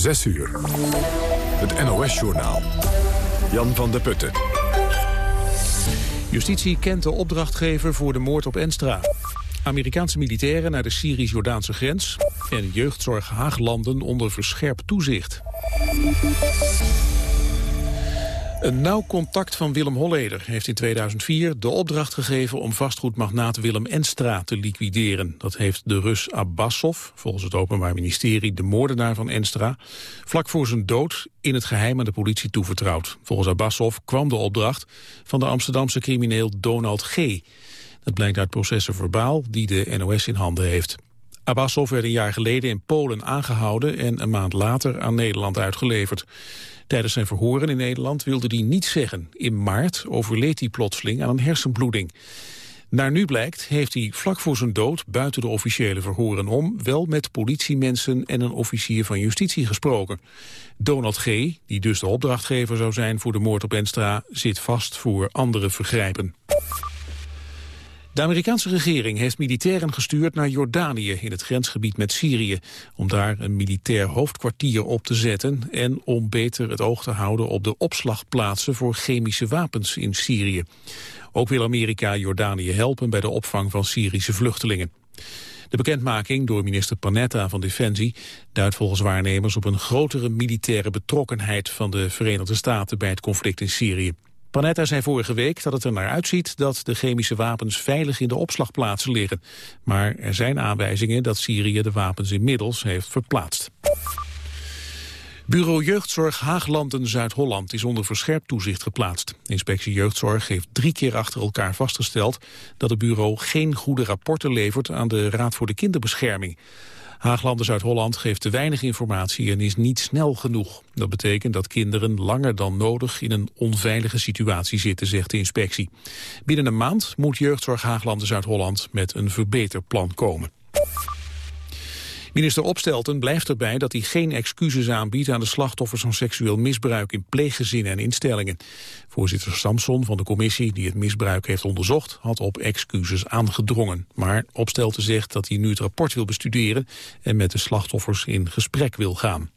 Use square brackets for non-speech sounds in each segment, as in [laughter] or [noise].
6 uur. Het NOS-journaal. Jan van der Putten. Justitie kent de opdrachtgever voor de moord op Enstra. Amerikaanse militairen naar de Syrisch-Jordaanse grens... en jeugdzorg Haaglanden onder verscherpt toezicht. Een nauw contact van Willem Holleder heeft in 2004 de opdracht gegeven om vastgoedmagnaat Willem Enstra te liquideren. Dat heeft de Rus Abbasov, volgens het Openbaar Ministerie de moordenaar van Enstra, vlak voor zijn dood in het geheim aan de politie toevertrouwd. Volgens Abbasov kwam de opdracht van de Amsterdamse crimineel Donald G. Dat blijkt uit processen verbaal die de NOS in handen heeft. Abbasov werd een jaar geleden in Polen aangehouden en een maand later aan Nederland uitgeleverd. Tijdens zijn verhoren in Nederland wilde hij niets zeggen. In maart overleed hij plotseling aan een hersenbloeding. Naar nu blijkt heeft hij vlak voor zijn dood buiten de officiële verhoren om wel met politiemensen en een officier van justitie gesproken. Donald G., die dus de opdrachtgever zou zijn voor de moord op Enstra, zit vast voor andere vergrijpen. De Amerikaanse regering heeft militairen gestuurd naar Jordanië in het grensgebied met Syrië, om daar een militair hoofdkwartier op te zetten en om beter het oog te houden op de opslagplaatsen voor chemische wapens in Syrië. Ook wil Amerika Jordanië helpen bij de opvang van Syrische vluchtelingen. De bekendmaking door minister Panetta van Defensie duidt volgens waarnemers op een grotere militaire betrokkenheid van de Verenigde Staten bij het conflict in Syrië. Panetta zei vorige week dat het er naar uitziet dat de chemische wapens veilig in de opslagplaatsen liggen. Maar er zijn aanwijzingen dat Syrië de wapens inmiddels heeft verplaatst. Bureau Jeugdzorg Haaglanden Zuid-Holland is onder verscherpt toezicht geplaatst. Inspectie Jeugdzorg heeft drie keer achter elkaar vastgesteld dat het bureau geen goede rapporten levert aan de Raad voor de Kinderbescherming. Haaglanders uit Holland geeft te weinig informatie en is niet snel genoeg. Dat betekent dat kinderen langer dan nodig in een onveilige situatie zitten, zegt de inspectie. Binnen een maand moet jeugdzorg Haaglanders uit Holland met een verbeterplan komen. Minister Opstelten blijft erbij dat hij geen excuses aanbiedt aan de slachtoffers van seksueel misbruik in pleeggezinnen en instellingen. Voorzitter Samson van de commissie die het misbruik heeft onderzocht had op excuses aangedrongen. Maar Opstelten zegt dat hij nu het rapport wil bestuderen en met de slachtoffers in gesprek wil gaan.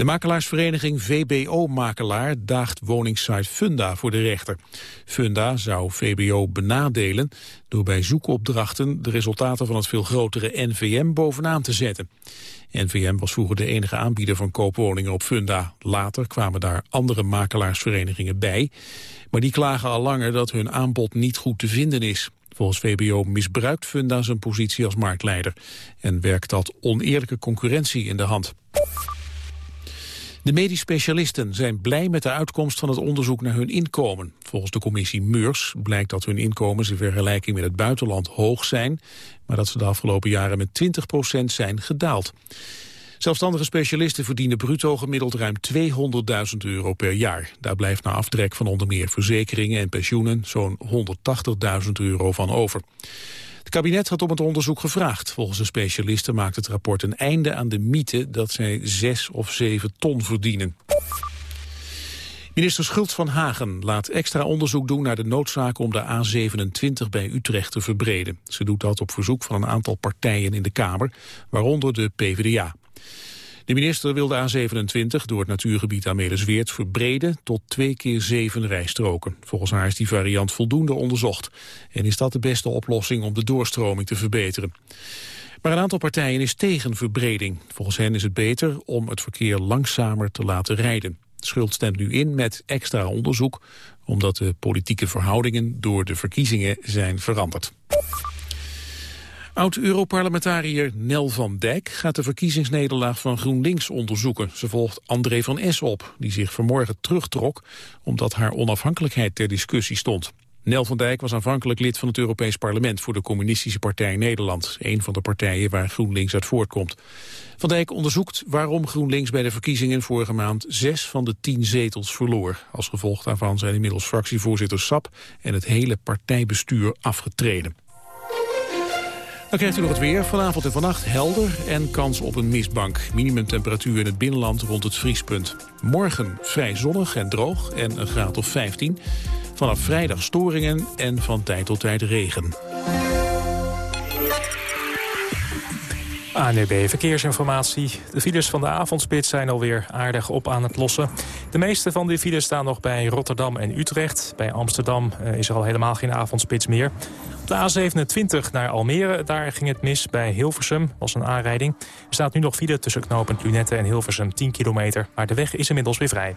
De makelaarsvereniging VBO-makelaar daagt woningsite Funda voor de rechter. Funda zou VBO benadelen door bij zoekopdrachten de resultaten van het veel grotere NVM bovenaan te zetten. NVM was vroeger de enige aanbieder van koopwoningen op Funda. Later kwamen daar andere makelaarsverenigingen bij. Maar die klagen al langer dat hun aanbod niet goed te vinden is. Volgens VBO misbruikt Funda zijn positie als marktleider. En werkt dat oneerlijke concurrentie in de hand. De medisch specialisten zijn blij met de uitkomst van het onderzoek naar hun inkomen. Volgens de commissie Meurs blijkt dat hun inkomens in vergelijking met het buitenland hoog zijn, maar dat ze de afgelopen jaren met 20% zijn gedaald. Zelfstandige specialisten verdienen bruto gemiddeld ruim 200.000 euro per jaar. Daar blijft na aftrek van onder meer verzekeringen en pensioenen zo'n 180.000 euro van over. Het kabinet had om het onderzoek gevraagd. Volgens de specialisten maakt het rapport een einde aan de mythe dat zij zes of zeven ton verdienen. Minister Schultz van Hagen laat extra onderzoek doen naar de noodzaak om de A27 bij Utrecht te verbreden. Ze doet dat op verzoek van een aantal partijen in de Kamer, waaronder de PvdA. De minister wil de A27 door het natuurgebied Amelisweert verbreden tot twee keer zeven rijstroken. Volgens haar is die variant voldoende onderzocht. En is dat de beste oplossing om de doorstroming te verbeteren. Maar een aantal partijen is tegen verbreding. Volgens hen is het beter om het verkeer langzamer te laten rijden. Schuld stemt nu in met extra onderzoek, omdat de politieke verhoudingen door de verkiezingen zijn veranderd. Oud-Europarlementariër Nel van Dijk gaat de verkiezingsnederlaag van GroenLinks onderzoeken. Ze volgt André van Es op, die zich vanmorgen terugtrok omdat haar onafhankelijkheid ter discussie stond. Nel van Dijk was aanvankelijk lid van het Europees Parlement voor de Communistische Partij Nederland, een van de partijen waar GroenLinks uit voortkomt. Van Dijk onderzoekt waarom GroenLinks bij de verkiezingen vorige maand zes van de tien zetels verloor. Als gevolg daarvan zijn inmiddels fractievoorzitter Sap en het hele partijbestuur afgetreden. Dan krijgt u nog het weer. Vanavond en vannacht helder en kans op een mistbank. Minimumtemperatuur in het binnenland rond het vriespunt. Morgen vrij zonnig en droog en een graad of 15. Vanaf vrijdag storingen en van tijd tot tijd regen. ANUB Verkeersinformatie. De files van de avondspits zijn alweer aardig op aan het lossen. De meeste van die files staan nog bij Rotterdam en Utrecht. Bij Amsterdam eh, is er al helemaal geen avondspits meer. Op de A27 naar Almere, daar ging het mis bij Hilversum. was een aanrijding. Er staat nu nog file tussen knooppunt Lunette en Hilversum 10 kilometer. Maar de weg is inmiddels weer vrij.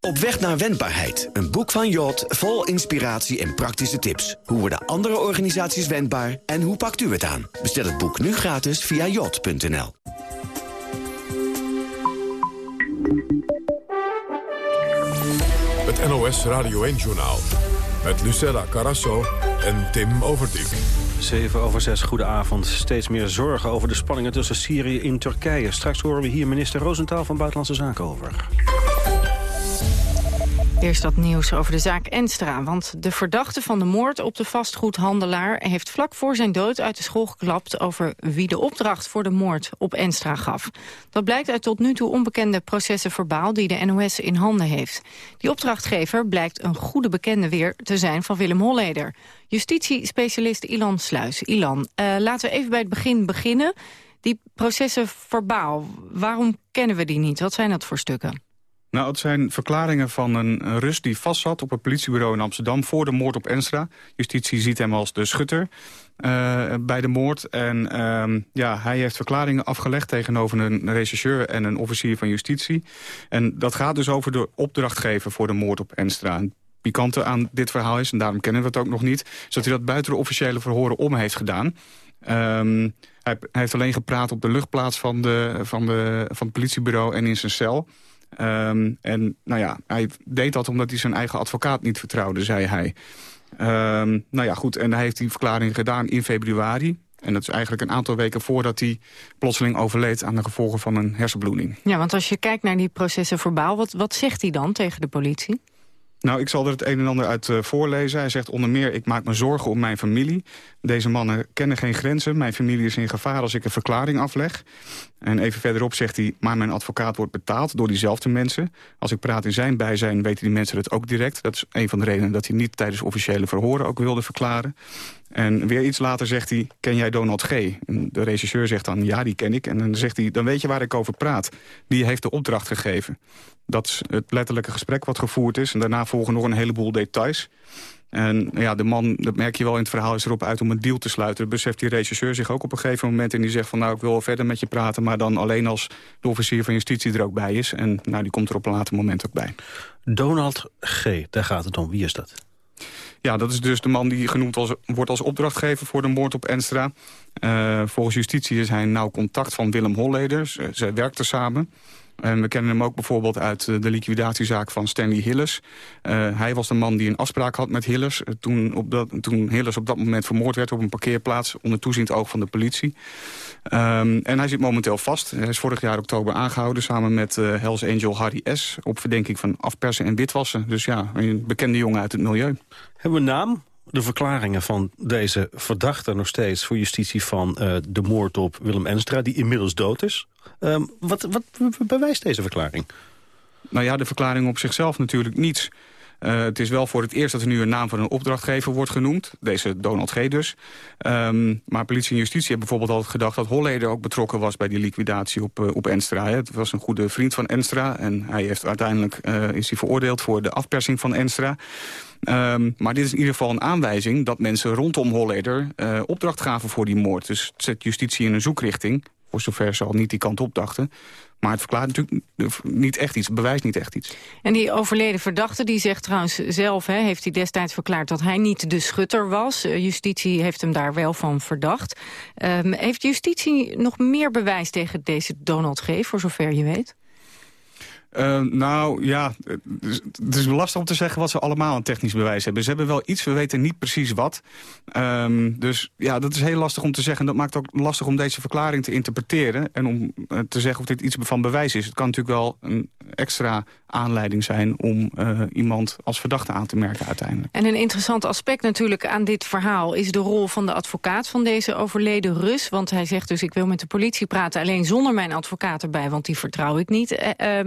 Op weg naar wendbaarheid. Een boek van Jot vol inspiratie en praktische tips. Hoe worden andere organisaties wendbaar en hoe pakt u het aan? Bestel het boek nu gratis via jot.nl. Het NOS Radio 1-journaal. Met Lucella Carasso en Tim Overdijk. 7 over 6, goedenavond. Steeds meer zorgen over de spanningen tussen Syrië en Turkije. Straks horen we hier minister Roosentaal van Buitenlandse Zaken over. Eerst dat nieuws over de zaak Enstra. Want de verdachte van de moord op de vastgoedhandelaar... heeft vlak voor zijn dood uit de school geklapt... over wie de opdracht voor de moord op Enstra gaf. Dat blijkt uit tot nu toe onbekende processen verbaal... die de NOS in handen heeft. Die opdrachtgever blijkt een goede bekende weer te zijn van Willem Holleder. Justitie-specialist Ilan Sluis. Ilan, uh, laten we even bij het begin beginnen. Die processen verbaal, waarom kennen we die niet? Wat zijn dat voor stukken? Nou, het zijn verklaringen van een Rus die vastzat op het politiebureau in Amsterdam... voor de moord op Enstra. Justitie ziet hem als de schutter uh, bij de moord. En uh, ja, hij heeft verklaringen afgelegd tegenover een rechercheur... en een officier van justitie. En dat gaat dus over de opdrachtgever voor de moord op Enstra. Pikante aan dit verhaal is, en daarom kennen we het ook nog niet... is dat hij dat buiten de officiële verhoren om heeft gedaan... Um, hij, hij, heeft alleen gepraat op de luchtplaats van, de, van, de, van het politiebureau en in zijn cel. Um, en nou ja, hij deed dat omdat hij zijn eigen advocaat niet vertrouwde, zei hij. Um, nou ja, goed, en hij heeft die verklaring gedaan in februari. En dat is eigenlijk een aantal weken voordat hij plotseling overleed... aan de gevolgen van een hersenbloeding. Ja, want als je kijkt naar die processen verbaal... wat, wat zegt hij dan tegen de politie? Nou, ik zal er het een en ander uit uh, voorlezen. Hij zegt onder meer, ik maak me zorgen om mijn familie. Deze mannen kennen geen grenzen. Mijn familie is in gevaar als ik een verklaring afleg. En even verderop zegt hij, maar mijn advocaat wordt betaald door diezelfde mensen. Als ik praat in zijn bijzijn, weten die mensen het ook direct. Dat is een van de redenen dat hij niet tijdens officiële verhoren ook wilde verklaren. En weer iets later zegt hij, ken jij Donald G? En de regisseur zegt dan, ja, die ken ik. En dan zegt hij, dan weet je waar ik over praat. Die heeft de opdracht gegeven. Dat is het letterlijke gesprek wat gevoerd is. En daarna volgen nog een heleboel details. En ja, de man, dat merk je wel in het verhaal, is erop uit om een deal te sluiten. Dat beseft die regisseur zich ook op een gegeven moment. En die zegt van nou, ik wil wel verder met je praten... maar dan alleen als de officier van justitie er ook bij is. En nou, die komt er op een later moment ook bij. Donald G., daar gaat het om. Wie is dat? Ja, dat is dus de man die genoemd wordt als opdrachtgever voor de moord op Enstra. Uh, volgens justitie is hij nauw contact van Willem Holleder. Ze, ze werkten samen. En we kennen hem ook bijvoorbeeld uit eh, de liquidatiezaak van Stanley Hilles. Uh, hij was de man die een afspraak had met Hilles... Uh, toen, op dat, toen op dat moment vermoord werd op een parkeerplaats... onder toeziend oog van de politie. Um, en hij zit momenteel vast. Hij is vorig jaar oktober aangehouden... samen met uh, Hells Angel Harry S. op verdenking van afpersen en witwassen. Dus ja, een bekende jongen uit het milieu. Hebben we een naam? De verklaringen van deze verdachte nog steeds... voor justitie van uh, de moord op Willem Enstra, die inmiddels dood is. Uh, wat, wat bewijst deze verklaring? Nou ja, de verklaring op zichzelf natuurlijk niets. Uh, het is wel voor het eerst dat er nu een naam van een opdrachtgever wordt genoemd. Deze Donald G. dus. Um, maar politie en justitie hebben bijvoorbeeld altijd gedacht... dat Holleder ook betrokken was bij die liquidatie op, uh, op Enstra. Het was een goede vriend van Enstra. En hij heeft uiteindelijk uh, is hij veroordeeld voor de afpersing van Enstra. Um, maar dit is in ieder geval een aanwijzing dat mensen rondom Holleder opdracht gaven voor die moord. Dus het zet justitie in een zoekrichting. Voor zover ze al niet die kant op dachten. Maar het verklaart natuurlijk niet echt iets, het bewijst niet echt iets. En die overleden verdachte die zegt trouwens zelf... Hè, heeft hij destijds verklaard dat hij niet de schutter was. Uh, justitie heeft hem daar wel van verdacht. Um, heeft justitie nog meer bewijs tegen deze Donald G., voor zover je weet? Uh, nou ja, het is lastig om te zeggen wat ze allemaal een technisch bewijs hebben. Ze hebben wel iets, we weten niet precies wat. Um, dus ja, dat is heel lastig om te zeggen. Dat maakt ook lastig om deze verklaring te interpreteren... en om uh, te zeggen of dit iets van bewijs is. Het kan natuurlijk wel een extra aanleiding zijn om uh, iemand als verdachte aan te merken uiteindelijk. En een interessant aspect natuurlijk aan dit verhaal... is de rol van de advocaat van deze overleden Rus. Want hij zegt dus, ik wil met de politie praten... alleen zonder mijn advocaat erbij, want die vertrouw ik niet. Uh,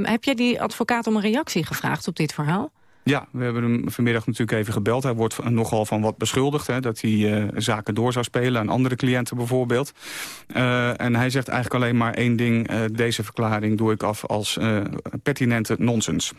heb jij die advocaat om een reactie gevraagd op dit verhaal? Ja, we hebben hem vanmiddag natuurlijk even gebeld. Hij wordt nogal van wat beschuldigd. Hè, dat hij uh, zaken door zou spelen aan andere cliënten bijvoorbeeld. Uh, en hij zegt eigenlijk alleen maar één ding. Uh, deze verklaring doe ik af als pertinente nonsens.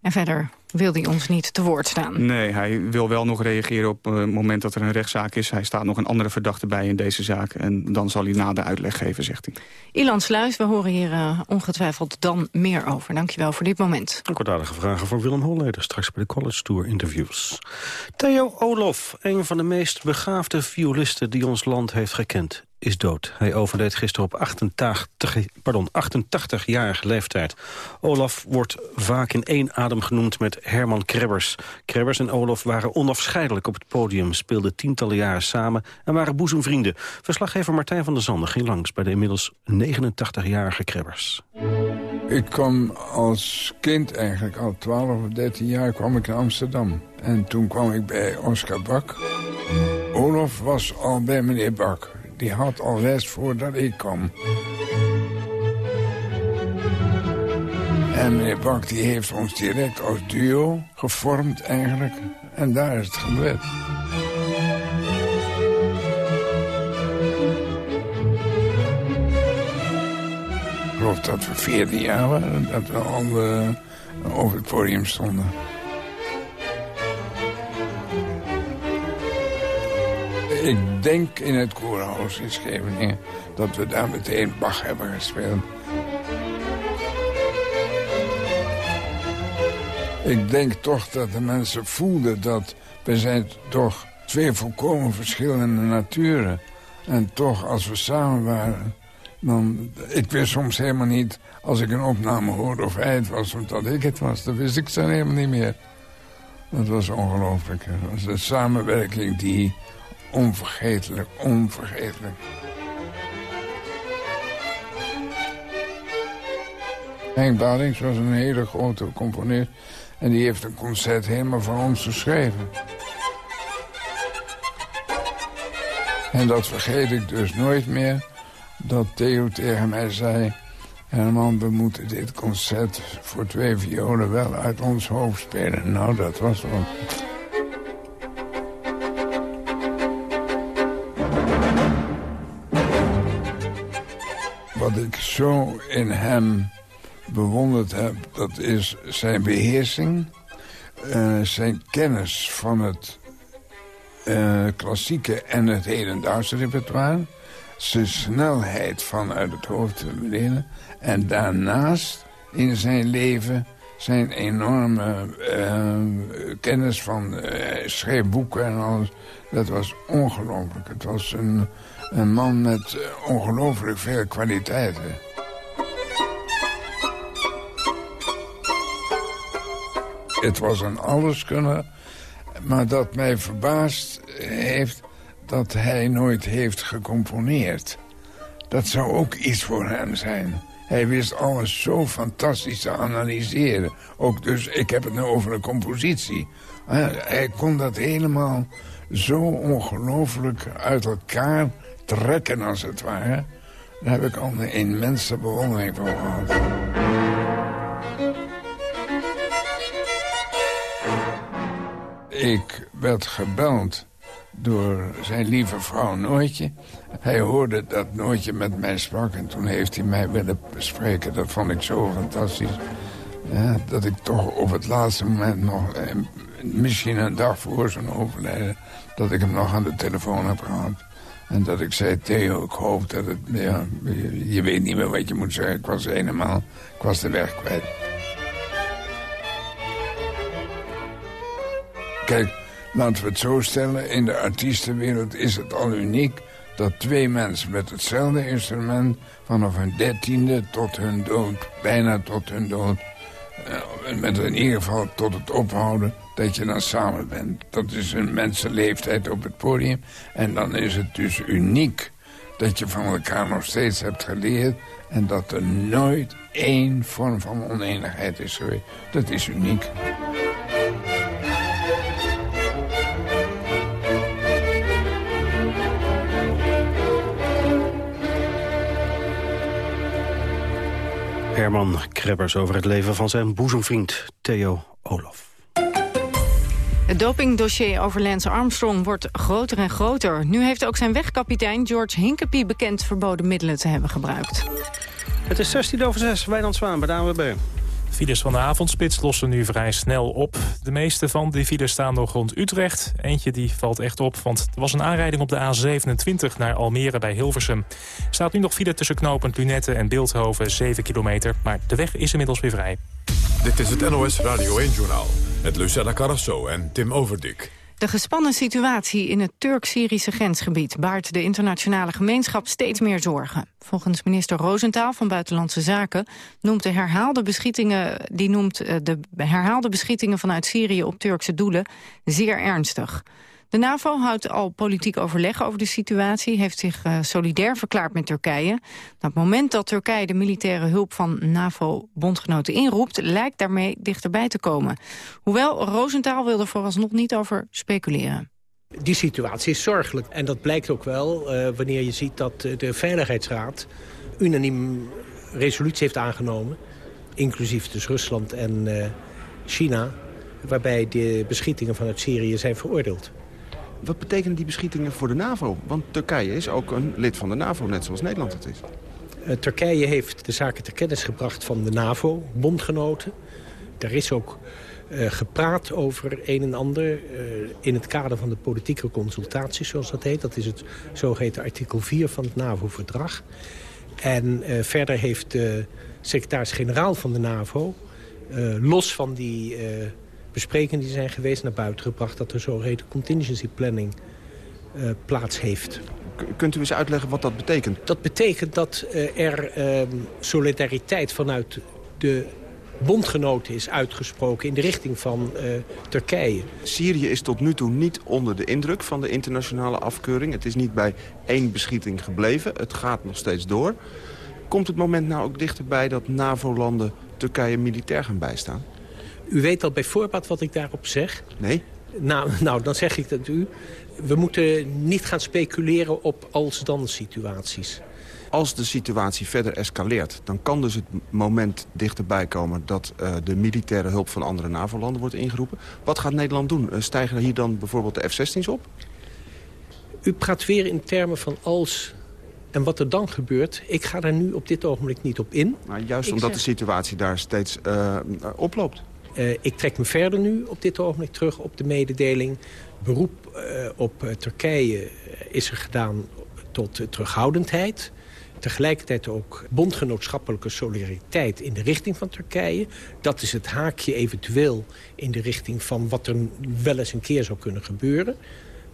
En verder wil hij ons niet te woord staan. Nee, hij wil wel nog reageren op het moment dat er een rechtszaak is. Hij staat nog een andere verdachte bij in deze zaak. En dan zal hij na de uitleg geven, zegt hij. Ilan Sluis, we horen hier uh, ongetwijfeld dan meer over. Dankjewel voor dit moment. Een kortaardige vragen voor Willem Holleder. Straks bij de College Tour interviews. Theo Olof, een van de meest begaafde violisten die ons land heeft gekend is dood. Hij overleed gisteren op 88, pardon, 88-jarige leeftijd. Olaf wordt vaak in één adem genoemd met Herman Krebbers. Krebbers en Olaf waren onafscheidelijk op het podium... speelden tientallen jaren samen en waren boezemvrienden. Verslaggever Martijn van der Zanden ging langs... bij de inmiddels 89-jarige Krebbers. Ik kwam als kind eigenlijk, al 12 of 13 jaar, kwam ik naar Amsterdam. En toen kwam ik bij Oscar Bak. Olaf was al bij meneer Bak die had al les voordat ik kwam. En meneer Bak die heeft ons direct als duo gevormd eigenlijk. En daar is het gebeurd. Ik geloof dat we 14 jaar waren, dat we al uh, over het podium stonden. Ik denk in het Koerhuis in Scheveningen dat we daar meteen Bach hebben gespeeld. Ik denk toch dat de mensen voelden dat we zijn toch twee volkomen verschillende naturen. En toch, als we samen waren, dan... Ik wist soms helemaal niet, als ik een opname hoorde of hij het was, of dat ik het was. Dat wist ik dan helemaal niet meer. Dat was ongelooflijk. Dat was de samenwerking die onvergetelijk, onvergetelijk. Henk Badings was een hele grote componist. En die heeft een concert helemaal van ons geschreven. En dat vergeet ik dus nooit meer. Dat Theo tegen mij zei... Herman, we moeten dit concert voor twee violen wel uit ons hoofd spelen. Nou, dat was wel... Wat ik zo in hem bewonderd heb, dat is zijn beheersing... Uh, zijn kennis van het uh, klassieke en het hedendaagse repertoire... zijn snelheid vanuit het hoofd te beneden... en daarnaast in zijn leven zijn enorme uh, kennis van schrijfboeken en alles. Dat was ongelooflijk. Het was een een man met ongelooflijk veel kwaliteiten. Het was een alleskunner, maar dat mij verbaasd heeft dat hij nooit heeft gecomponeerd. Dat zou ook iets voor hem zijn. Hij wist alles zo fantastisch te analyseren. Ook dus, ik heb het nu over de compositie. Hij kon dat helemaal zo ongelooflijk uit elkaar trekken, als het ware. Daar heb ik al een immense bewondering voor gehad. Ik werd gebeld door zijn lieve vrouw Noortje. Hij hoorde dat Noortje met mij sprak en toen heeft hij mij willen bespreken. Dat vond ik zo fantastisch. Ja, dat ik toch op het laatste moment nog, eh, misschien een dag voor zijn overlijden... dat ik hem nog aan de telefoon heb gehad. En dat ik zei, Theo, ik hoop dat het... Ja, je weet niet meer wat je moet zeggen. Ik was helemaal... Ik was de weg kwijt. Kijk, laten we het zo stellen. In de artiestenwereld is het al uniek... dat twee mensen met hetzelfde instrument... vanaf hun dertiende tot hun dood, bijna tot hun dood... Uh, met in ieder geval tot het ophouden dat je dan samen bent. Dat is een mensenleeftijd op het podium. En dan is het dus uniek dat je van elkaar nog steeds hebt geleerd... en dat er nooit één vorm van oneenigheid is geweest. Dat is uniek. Herman Krebbers over het leven van zijn boezemvriend Theo Olof. Het dopingdossier over Lance Armstrong wordt groter en groter. Nu heeft ook zijn wegkapitein George Hinkepie bekend verboden middelen te hebben gebruikt. Het is 16 over 6, Wijnand Zwaan bij de ANWB. Files van de avondspits lossen nu vrij snel op. De meeste van die files staan nog rond Utrecht. Eentje die valt echt op, want er was een aanrijding op de A27 naar Almere bij Hilversum. Er staat nu nog file tussen knopend Lunette en Beeldhoven, 7 kilometer. Maar de weg is inmiddels weer vrij. Dit is het NOS Radio 1-journaal met Lucella Carrasso en Tim Overdik. De gespannen situatie in het Turk-Syrische grensgebied baart de internationale gemeenschap steeds meer zorgen. Volgens minister Roosentaal van Buitenlandse Zaken noemt de herhaalde beschietingen, die noemt eh, de herhaalde beschietingen vanuit Syrië op Turkse doelen zeer ernstig. De NAVO houdt al politiek overleg over de situatie... heeft zich uh, solidair verklaard met Turkije. op het moment dat Turkije de militaire hulp van NAVO-bondgenoten inroept... lijkt daarmee dichterbij te komen. Hoewel, Roosentaal wil er vooralsnog niet over speculeren. Die situatie is zorgelijk. En dat blijkt ook wel uh, wanneer je ziet dat de Veiligheidsraad... unaniem resolutie heeft aangenomen... inclusief dus Rusland en China... waarbij de beschietingen vanuit Syrië zijn veroordeeld. Wat betekenen die beschietingen voor de NAVO? Want Turkije is ook een lid van de NAVO, net zoals Nederland het is. Uh, Turkije heeft de zaken ter kennis gebracht van de NAVO, bondgenoten. Er is ook uh, gepraat over een en ander uh, in het kader van de politieke consultaties, zoals dat heet. Dat is het zogeheten artikel 4 van het NAVO-verdrag. En verder heeft de secretaris-generaal van de NAVO, los van die besprekingen die zijn geweest naar buiten gebracht... dat er zogeheten contingency planning uh, plaats heeft. kunt u eens uitleggen wat dat betekent? Dat betekent dat uh, er uh, solidariteit vanuit de bondgenoten is uitgesproken in de richting van uh, Turkije. Syrië is tot nu toe niet onder de indruk van de internationale afkeuring. Het is niet bij één beschieting gebleven. Het gaat nog steeds door. Komt het moment nou ook dichterbij dat NAVO-landen Turkije militair gaan bijstaan? U weet al bij voorbaat wat ik daarop zeg. Nee. Nou, [laughs] nou, dan zeg ik dat u. We moeten niet gaan speculeren op als-dan situaties. Als de situatie verder escaleert, dan kan dus het moment dichterbij komen... dat uh, de militaire hulp van andere NAVO-landen wordt ingeroepen. Wat gaat Nederland doen? Uh, stijgen hier dan bijvoorbeeld de F-16's op? U praat weer in termen van als en wat er dan gebeurt, ik ga daar nu op dit ogenblik niet op in. Maar juist ik omdat zeg... de situatie daar steeds uh, oploopt. Uh, ik trek me verder nu op dit ogenblik terug op de mededeling. Beroep uh, op uh, Turkije is er gedaan tot terughoudendheid. Tegelijkertijd ook bondgenootschappelijke solidariteit in de richting van Turkije. Dat is het haakje eventueel in de richting van wat er wel eens een keer zou kunnen gebeuren.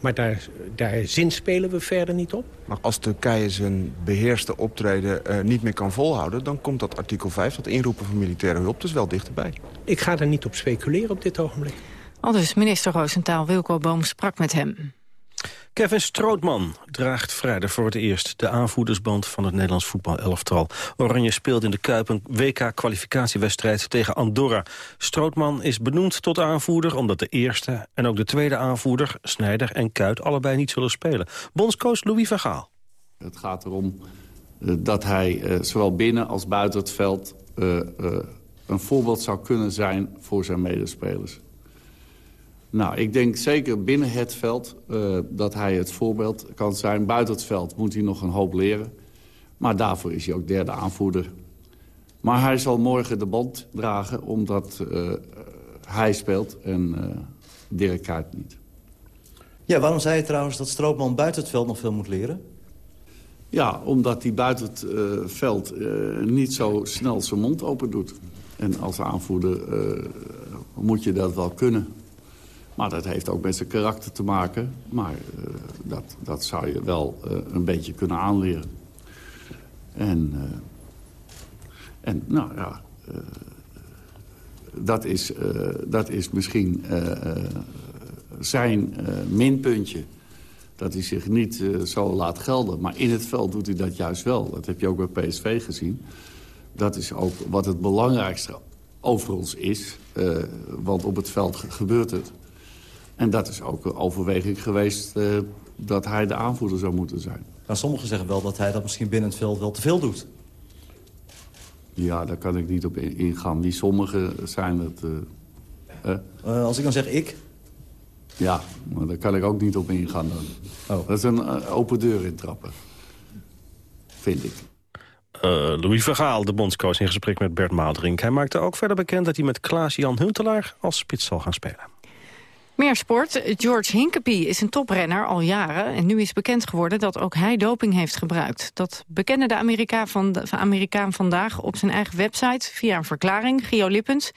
Maar daar, daar zinspelen we verder niet op. Maar als Turkije zijn beheerste optreden uh, niet meer kan volhouden... dan komt dat artikel 5, dat inroepen van militaire hulp, dus wel dichterbij. Ik ga er niet op speculeren op dit ogenblik. Al dus minister Roosentaal Wilco Boom sprak met hem. Kevin Strootman draagt vrijdag voor het eerst de aanvoerdersband van het Nederlands voetbalelftal. Oranje speelt in de Kuip een WK-kwalificatiewedstrijd tegen Andorra. Strootman is benoemd tot aanvoerder omdat de eerste en ook de tweede aanvoerder, Snijder en Kuit, allebei niet zullen spelen. Bondscoach Louis van Gaal. Het gaat erom uh, dat hij uh, zowel binnen als buiten het veld uh, een voorbeeld zou kunnen zijn voor zijn medespelers. Nou, ik denk zeker binnen het veld uh, dat hij het voorbeeld kan zijn. Buiten het veld moet hij nog een hoop leren. Maar daarvoor is hij ook derde aanvoerder. Maar hij zal morgen de band dragen omdat uh, hij speelt en uh, Dirk Kuyt niet. Ja, waarom zei je trouwens dat Stroopman buiten het veld nog veel moet leren? Ja, omdat hij buiten het veld niet zo snel zijn mond open doet. En als aanvoerder moet je dat wel kunnen. Maar dat heeft ook met zijn karakter te maken. Maar uh, dat, dat zou je wel uh, een beetje kunnen aanleren. En, uh, en nou ja, dat, is, dat is misschien zijn minpuntje. Dat hij zich niet zo laat gelden. Maar in het veld doet hij dat juist wel. Dat heb je ook bij PSV gezien. Dat is ook wat het belangrijkste over ons is. want op het veld gebeurt het. En dat is ook een overweging geweest uh, dat hij de aanvoerder zou moeten zijn. Nou, sommigen zeggen wel dat hij dat misschien binnen het veld wel te veel doet. Ja, daar kan ik niet op ingaan. Wie sommigen zijn het... Uh, uh, als ik dan zeg ik? Ja, maar daar kan ik ook niet op ingaan. Dan. Oh. Dat is een open deur intrappen. Vind ik. Uh, Louis Vergaal, de bondscoach, in gesprek met Bert Maalderink. Hij maakte ook verder bekend dat hij met Klaas-Jan Huntelaar als spits zal gaan spelen. Meer sport. George Hinkepie is een toprenner al jaren. En nu is bekend geworden dat ook hij doping heeft gebruikt. Dat bekende de Amerikaan, van de, Amerikaan vandaag op zijn eigen website via een verklaring. Gio Lippens.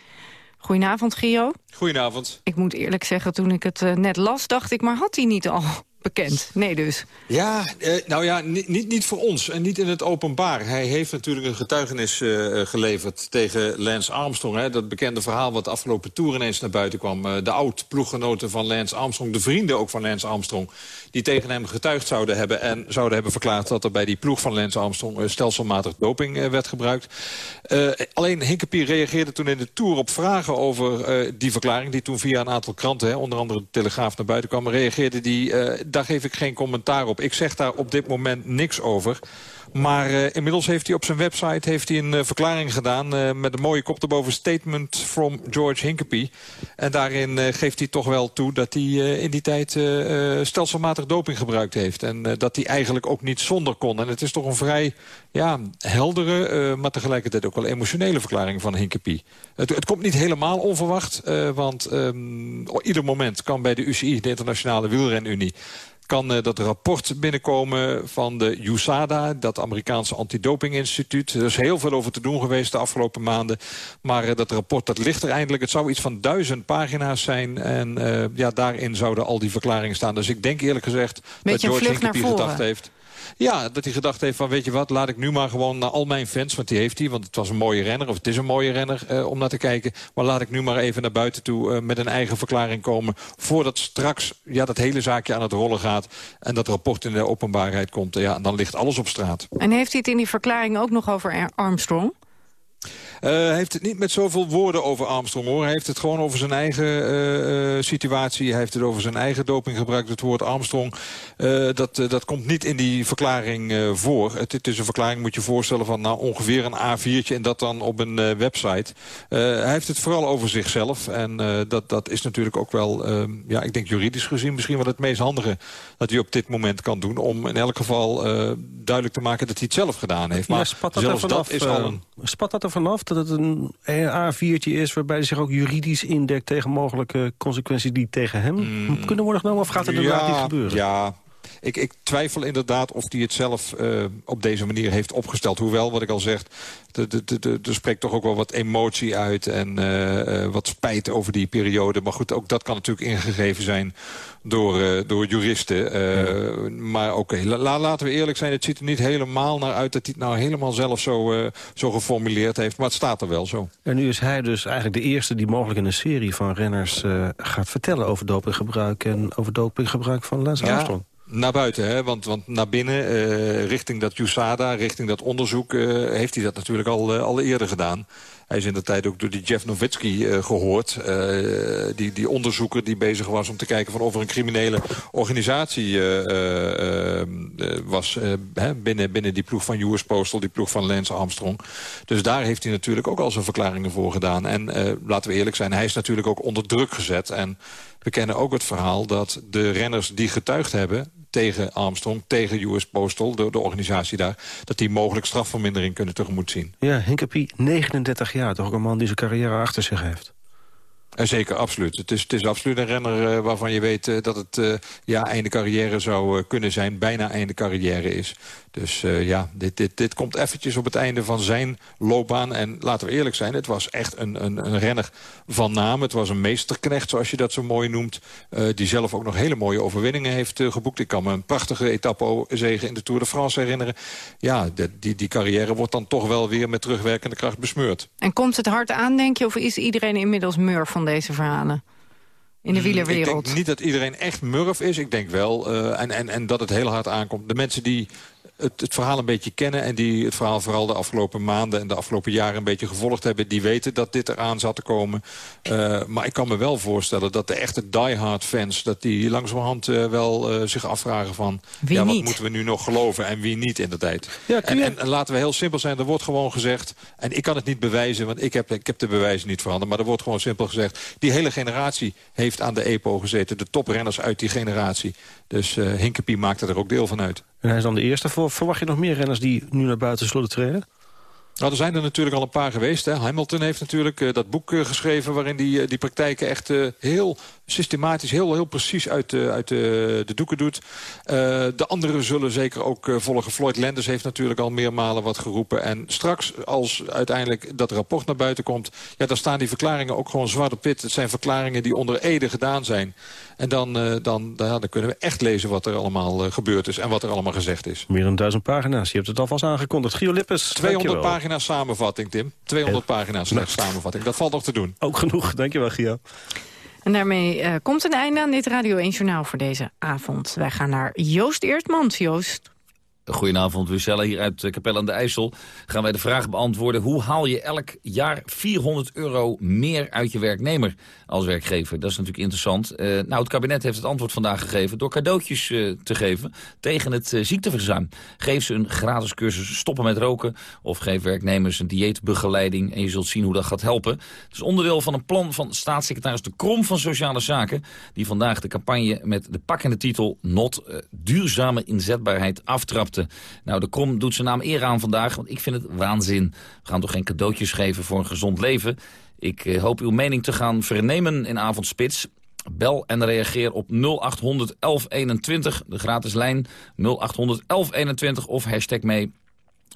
Goedenavond, Gio. Goedenavond. Ik moet eerlijk zeggen, toen ik het uh, net las, dacht ik... maar had hij niet al bekend. Nee dus. Ja, eh, nou ja, niet, niet, voor ons en niet in het openbaar. Hij heeft natuurlijk een getuigenis uh, geleverd tegen Lance Armstrong. Hè, dat bekende verhaal wat afgelopen toer ineens naar buiten kwam. Uh, de oud-ploeggenoten van Lance Armstrong, de vrienden ook van Lance Armstrong... die tegen hem getuigd zouden hebben en zouden hebben verklaard... dat er bij die ploeg van Lance Armstrong stelselmatig doping werd gebruikt. alleen Hinkepie reageerde toen in de tour op vragen over die verklaring... die toen via een aantal kranten, hè, onder andere de Telegraaf, naar buiten kwam... reageerde die daar geef ik geen commentaar op. Ik zeg daar op dit moment niks over. Maar uh, inmiddels heeft hij op zijn website heeft hij een uh, verklaring gedaan... Uh, met een mooie kop erboven Statement from George Hinkepie. En daarin geeft hij toch wel toe dat hij in die tijd stelselmatig doping gebruikt heeft. En dat hij eigenlijk ook niet zonder kon. En het is toch een vrij ja, heldere, maar tegelijkertijd ook wel emotionele verklaring van Hinkepie. Het, het komt niet helemaal onverwacht, want um, ieder moment kan bij de UCI, de Internationale Wielrenunie kan uh, dat rapport binnenkomen van de USADA, dat Amerikaanse antidopinginstituut. Er is heel veel over te doen geweest de afgelopen maanden. Maar uh, dat rapport dat ligt er eindelijk. Het zou iets van duizend pagina's zijn. En uh, ja, daarin zouden al die verklaringen staan. Dus ik denk eerlijk gezegd Beetje dat George Hinkepie gedacht heeft... Ja, dat hij gedacht heeft van weet je wat, laat ik nu maar gewoon naar al mijn fans... want die heeft hij, want het was een mooie renner, of het is een mooie renner uh, om naar te kijken... maar laat ik nu maar even naar buiten toe uh, met een eigen verklaring komen... voordat straks ja, dat hele zaakje aan het rollen gaat... en dat rapport in de openbaarheid komt. ja, en dan ligt alles op straat. En heeft hij het in die verklaring ook nog over Armstrong? Uh, hij heeft het niet met zoveel woorden over Armstrong, hoor. Hij heeft het gewoon over zijn eigen uh, uh, situatie. Hij heeft het over zijn eigen doping gebruikt. Het woord Armstrong, dat, dat komt niet in die verklaring voor. Het, het, is een verklaring, moet je voorstellen, van nou, ongeveer een A4'tje... en dat dan op een website. hij heeft het vooral over zichzelf. En dat, dat is natuurlijk ook wel, ja, ik denk juridisch gezien... misschien wel het meest handige dat hij op dit moment kan doen... om in elk geval duidelijk te maken dat hij het zelf gedaan heeft. Maar ja, spat dat zelfs dat is al een... Spat dat er vanaf dat het een A4'tje is... waarbij hij zich ook juridisch indekt tegen mogelijke consequenties die tegen hem mm. kunnen worden genomen? Of gaat het inderdaad ja, niet gebeuren? Ja, ik, ik, twijfel inderdaad of hij het zelf uh, op deze manier heeft opgesteld. Hoewel, wat ik al zeg, er spreekt toch ook wel wat emotie uit... en uh, wat spijt over die periode. Maar goed, ook dat kan natuurlijk ingegeven zijn door, uh, door juristen. Ja. Maar oké, okay, la, laten we eerlijk zijn. Het ziet er niet helemaal naar uit dat hij het nou helemaal zelf zo, zo geformuleerd heeft. Maar het staat er wel zo. En nu is hij dus eigenlijk de eerste die mogelijk in een serie van renners gaat vertellen... over dopinggebruik en over dopinggebruik van Lance Armstrong. Naar buiten, hè? Want, want naar binnen, uh, richting dat USADA, richting dat onderzoek... Uh, heeft hij dat natuurlijk al, uh, al eerder gedaan. Hij is in de tijd ook door die Jeff Nowitzki gehoord. die, die onderzoeker die bezig was om te kijken... van of er een criminele organisatie was binnen, binnen die ploeg van US Postal... die ploeg van Lance Armstrong. Dus daar heeft hij natuurlijk ook al zijn verklaringen voor gedaan. En laten we eerlijk zijn, hij is natuurlijk ook onder druk gezet... En we kennen ook het verhaal dat de renners die getuigd hebben tegen Armstrong, tegen US Postal, de, de organisatie daar... dat die mogelijk strafvermindering kunnen tegemoet zien. Ja, Hinkepie, 39 jaar, toch ook een man die zijn carrière achter zich heeft. En zeker, absoluut. Het is, het is absoluut een renner uh, waarvan je weet uh, dat het uh, ja, einde carrière zou kunnen zijn. Bijna einde carrière is. Dus uh, ja, dit, dit, dit komt eventjes op het einde van zijn loopbaan. En laten we eerlijk zijn, het was echt een, een, een renner van naam. Het was een meesterknecht, zoals je dat zo mooi noemt. Uh, die zelf ook nog hele mooie overwinningen heeft uh, geboekt. Ik kan me een prachtige etappe-zegen in de Tour de France herinneren. Ja, de, die, die carrière wordt dan toch wel weer met terugwerkende kracht besmeurd. En komt het hard aan, denk je? Of is iedereen inmiddels mur van deze verhalen? in de wielerwereld. Ik denk niet dat iedereen echt murf is. Ik denk wel, uh, en, en, en dat het heel hard aankomt. De mensen die het, het, verhaal een beetje kennen... en die het verhaal vooral de afgelopen maanden en de afgelopen jaren een beetje gevolgd hebben... die weten dat dit eraan zat te komen. Uh, maar ik kan me wel voorstellen dat de echte diehard fans... dat die langzamerhand uh, wel uh, zich afvragen van... Wie ja, wat niet? moeten we nu nog geloven en wie niet in de tijd. Ja, en, en, en, laten we heel simpel zijn, er wordt gewoon gezegd... en ik kan het niet bewijzen, want ik heb, ik heb de bewijzen niet veranderd... maar er wordt gewoon simpel gezegd... die hele generatie heeft aan de EPO gezeten. De toprenners uit die generatie. Dus uh, Hinkepie maakte er ook deel van uit. En hij is dan de eerste. Verwacht je nog meer renners die nu naar buiten zullen treden? Nou, er zijn er natuurlijk al een paar geweest. Hè. Hamilton heeft natuurlijk uh, dat boek uh, geschreven... waarin die, uh, die praktijken echt heel systematisch, heel, heel precies uit, uit de, de doeken doet. de anderen zullen zeker ook volgen. Floyd Landers heeft natuurlijk al meermalen wat geroepen. En straks, als uiteindelijk dat rapport naar buiten komt... ja, dan staan die verklaringen ook gewoon zwart op wit. Het zijn verklaringen die onder Ede gedaan zijn. En dan, dan, dan, dan kunnen we echt lezen wat er allemaal gebeurd is... en wat er allemaal gezegd is. Meer dan duizend pagina's. Je hebt het alvast aangekondigd. Gio Lippes, 200 pagina's samenvatting, Tim. 200 pagina's slechts samenvatting. Dat valt nog te doen. Ook genoeg. Dankjewel, Gio. En daarmee uh, komt een einde aan dit Radio 1 Journaal voor deze avond. Wij gaan naar Joost Eertmans. Joost. Goedenavond, Lucella hier uit Capelle aan de IJssel. Gaan wij de vraag beantwoorden, hoe haal je elk jaar 400 euro meer uit je werknemer als werkgever? Dat is natuurlijk interessant. Uh, nou, het kabinet heeft het antwoord vandaag gegeven door cadeautjes uh, te geven tegen het uh, ziekteverzuim. Geef ze een gratis cursus stoppen met roken of geef werknemers een dieetbegeleiding en je zult zien hoe dat gaat helpen. Het is onderdeel van een plan van staatssecretaris De Krom van Sociale Zaken, die vandaag de campagne met de pakkende titel Not duurzame inzetbaarheid aftrapte. Nou, de Krom doet zijn naam eer aan vandaag, want ik vind het waanzin. We gaan toch geen cadeautjes geven voor een gezond leven? Ik uh, hoop uw mening te gaan vernemen in Avondspits. Bel en reageer op 0800 1121, de gratis lijn 0800 1121 of hashtag mee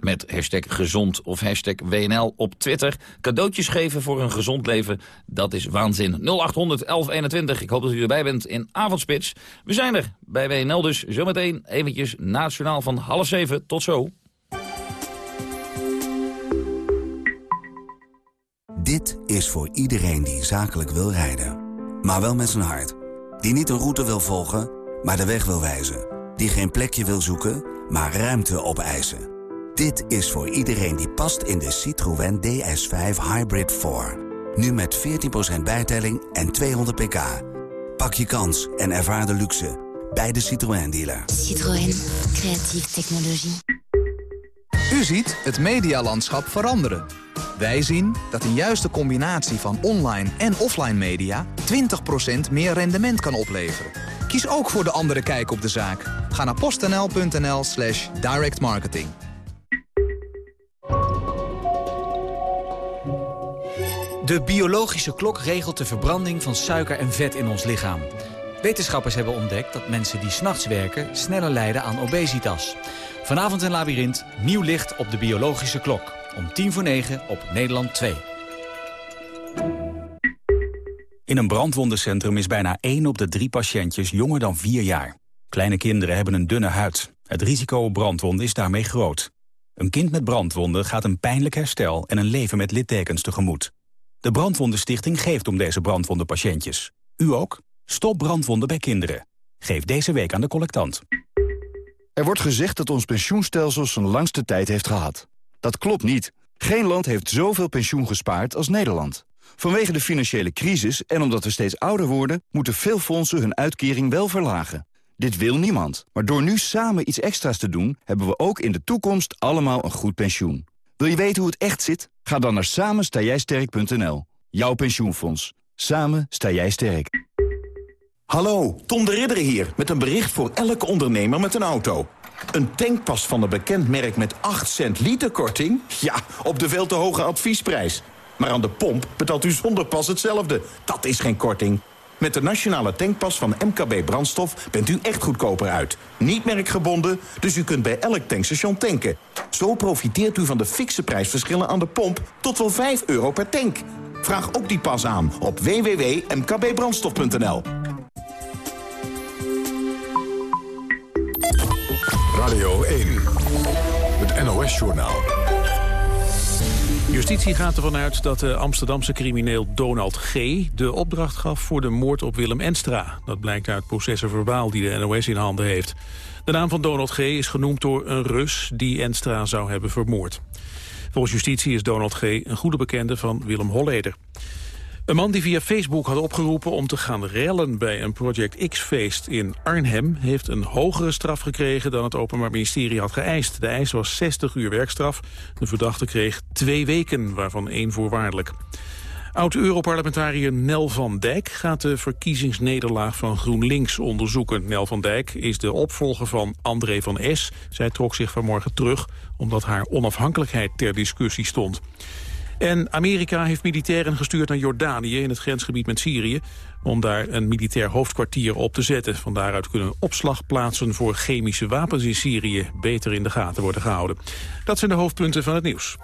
met hashtag gezond of hashtag WNL op Twitter. Cadeautjes geven voor een gezond leven, dat is waanzin. 0800 1121, ik hoop dat u erbij bent in Avondspits. We zijn er bij WNL dus zometeen eventjes nationaal van half zeven. Tot zo. Dit is voor iedereen die zakelijk wil rijden. Maar wel met zijn hart. Die niet een route wil volgen, maar de weg wil wijzen. Die geen plekje wil zoeken, maar ruimte opeisen. Dit is voor iedereen die past in de Citroën DS5 Hybrid 4. Nu met 14% bijtelling en 200 pk. Pak je kans en ervaar de luxe bij de Citroën dealer. Citroën, creatieve technologie. U ziet het medialandschap veranderen. Wij zien dat een juiste combinatie van online en offline media 20% meer rendement kan opleveren. Kies ook voor de andere kijk op de zaak. Ga naar postnl.nl slash directmarketing. De biologische klok regelt de verbranding van suiker en vet in ons lichaam. Wetenschappers hebben ontdekt dat mensen die s'nachts werken... sneller lijden aan obesitas. Vanavond in Labyrinth, nieuw licht op de biologische klok. Om tien voor negen op Nederland 2. In een brandwondencentrum is bijna 1 op de drie patiëntjes jonger dan 4 jaar. Kleine kinderen hebben een dunne huid. Het risico op brandwonden is daarmee groot. Een kind met brandwonden gaat een pijnlijk herstel... en een leven met littekens tegemoet. De Brandwondenstichting geeft om deze brandwondenpatiëntjes. U ook? Stop brandwonden bij kinderen. Geef deze week aan de collectant. Er wordt gezegd dat ons pensioenstelsel zijn langste tijd heeft gehad. Dat klopt niet. Geen land heeft zoveel pensioen gespaard als Nederland. Vanwege de financiële crisis en omdat we steeds ouder worden... moeten veel fondsen hun uitkering wel verlagen. Dit wil niemand. Maar door nu samen iets extra's te doen... hebben we ook in de toekomst allemaal een goed pensioen. Wil je weten hoe het echt zit? Ga dan naar samenstaaijsterk.nl. Jouw pensioenfonds. Samen sta jij sterk. Hallo, Tom de Ridder hier met een bericht voor elke ondernemer met een auto. Een tankpas van een bekend merk met 8 cent liter korting? Ja, op de veel te hoge adviesprijs. Maar aan de pomp betaalt u zonder pas hetzelfde. Dat is geen korting. Met de nationale tankpas van MKB Brandstof bent u echt goedkoper uit. Niet merkgebonden, dus u kunt bij elk tankstation tanken. Zo profiteert u van de fikse prijsverschillen aan de pomp tot wel 5 euro per tank. Vraag ook die pas aan op www.mkbbrandstof.nl. Radio 1, het NOS-journaal. Justitie gaat ervan uit dat de Amsterdamse crimineel Donald G. de opdracht gaf voor de moord op Willem Enstra. Dat blijkt uit processen verbaal die de NOS in handen heeft. De naam van Donald G. is genoemd door een Rus die Enstra zou hebben vermoord. Volgens justitie is Donald G. een goede bekende van Willem Holleder. Een man die via Facebook had opgeroepen om te gaan rellen bij een Project X-feest in Arnhem... heeft een hogere straf gekregen dan het Openbaar Ministerie had geëist. De eis was 60 uur werkstraf. De verdachte kreeg twee weken, waarvan één voorwaardelijk. Oud-Europarlementariër Nel van Dijk gaat de verkiezingsnederlaag van GroenLinks onderzoeken. Nel van Dijk is de opvolger van André van S. Zij trok zich vanmorgen terug omdat haar onafhankelijkheid ter discussie stond. En Amerika heeft militairen gestuurd naar Jordanië in het grensgebied met Syrië om daar een militair hoofdkwartier op te zetten. Van daaruit kunnen opslagplaatsen voor chemische wapens in Syrië beter in de gaten worden gehouden. Dat zijn de hoofdpunten van het nieuws.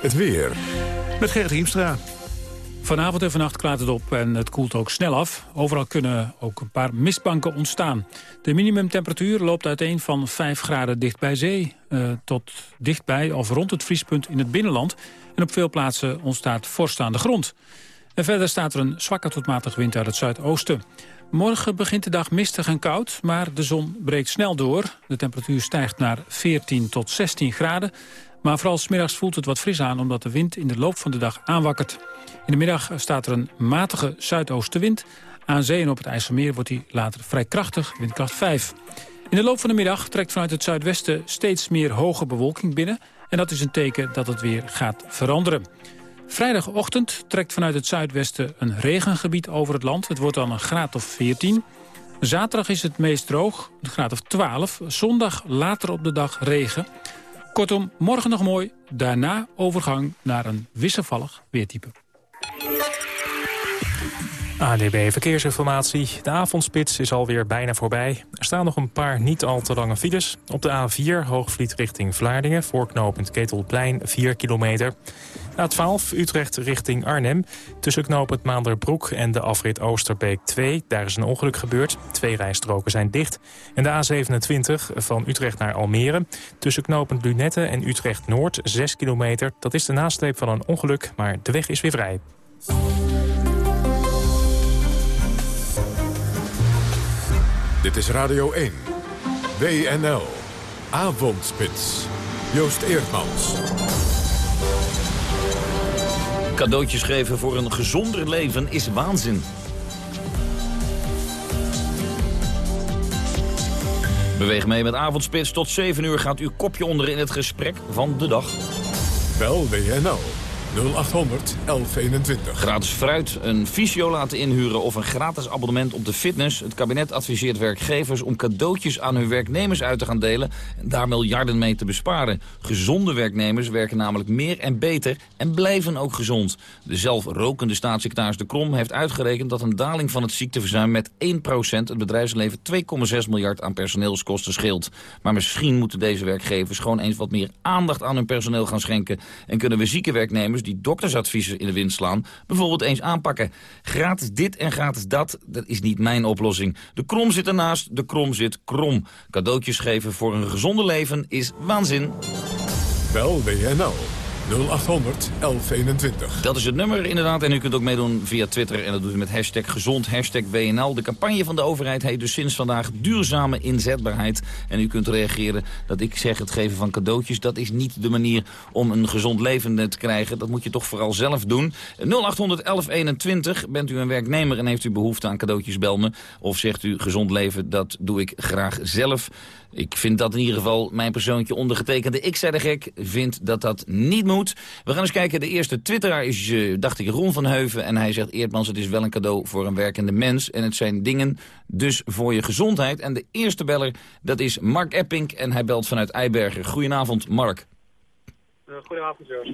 Het weer. Met Gerrit Hiemstra. Vanavond en vannacht klaart het op en het koelt ook snel af. Overal kunnen ook een paar mistbanken ontstaan. De minimumtemperatuur loopt uiteen van 5 graden dicht bij zee... Uh, tot dichtbij of rond het vriespunt in het binnenland. En op veel plaatsen ontstaat vorst aan de grond. En verder staat er een zwakke tot matige wind uit het zuidoosten. Morgen begint de dag mistig en koud, maar de zon breekt snel door. De temperatuur stijgt naar 14 tot 16 graden. Maar vooral smiddags voelt het wat fris aan... omdat de wind in de loop van de dag aanwakkert. In de middag staat er een matige zuidoostenwind. Aan zee en op het IJsselmeer wordt die later vrij krachtig, windkracht 5. In de loop van de middag trekt vanuit het zuidwesten steeds meer hoge bewolking binnen... en dat is een teken dat het weer gaat veranderen. Vrijdagochtend trekt vanuit het zuidwesten een regengebied over het land. Het wordt dan een graad of 14. Zaterdag is het meest droog, een graad of 12. Zondag later op de dag regen. Kortom, morgen nog mooi, daarna overgang naar een wisselvallig weertype. ADB Verkeersinformatie. De avondspits is alweer bijna voorbij. Er staan nog een paar niet al te lange files. Op de A4 Hoogvliet richting Vlaardingen, voorknopend Ketelplein 4 kilometer. A12 Utrecht richting Arnhem. Tussen knooppunt Maanderbroek en de afrit Oosterbeek 2. Daar is een ongeluk gebeurd. Twee rijstroken zijn dicht. En de A27 van Utrecht naar Almere. Tussen knooppunt Lunette en Utrecht Noord 6 kilometer. Dat is de nasleep van een ongeluk, maar de weg is weer vrij. Dit is Radio 1. WNL. Avondspits. Joost Eerdmans. Cadeautjes geven voor een gezonder leven is waanzin. Beweeg mee met Avondspits. Tot 7 uur gaat uw kopje onder in het gesprek van de dag. Bel WNL 0800 1121. Gratis fruit, een fysio laten inhuren of een gratis abonnement op de fitness. Het kabinet adviseert werkgevers om cadeautjes aan hun werknemers uit te gaan delen... en daar miljarden mee te besparen. Gezonde werknemers werken namelijk meer en beter en blijven ook gezond. De zelfrokende staatssecretaris De Krom heeft uitgerekend... dat een daling van het ziekteverzuim met 1% het bedrijfsleven 2,6 miljard aan personeelskosten scheelt. Maar misschien moeten deze werkgevers gewoon eens wat meer aandacht aan hun personeel gaan schenken... en kunnen we zieke werknemers die doktersadviezen in de wind slaan... bijvoorbeeld eens aanpakken. Gratis dit en gratis dat, dat is niet mijn oplossing. De krom zit ernaast, de krom zit krom. Cadeautjes geven voor een gezonde leven is waanzin. Bel WNL 0800 1121. Dat is het nummer inderdaad. En u kunt ook meedoen via Twitter. En dat doet u met hashtag gezond, hashtag WNL. De campagne van de overheid heet dus sinds vandaag duurzame inzetbaarheid. En u kunt reageren dat ik zeg het geven van cadeautjes... dat is niet de manier om een gezond leven te krijgen. Dat moet je toch vooral zelf doen. 0800 1121. Bent u een werknemer en heeft u behoefte aan cadeautjes, bel me. Of zegt u gezond leven, dat doe ik graag zelf. Ik vind dat in ieder geval mijn persoontje ondergetekende. Ik zei de gek, vind dat dat niet moet. We gaan eens kijken. De eerste twitteraar is, uh, dacht ik, Ron van Heuven. En hij zegt, Eerdmans, het is wel een cadeau voor een werkende mens. En het zijn dingen dus voor je gezondheid. En de eerste beller, dat is Mark Epping. En hij belt vanuit Eibergen. Goedenavond, Mark. Uh, goedenavond, Joost.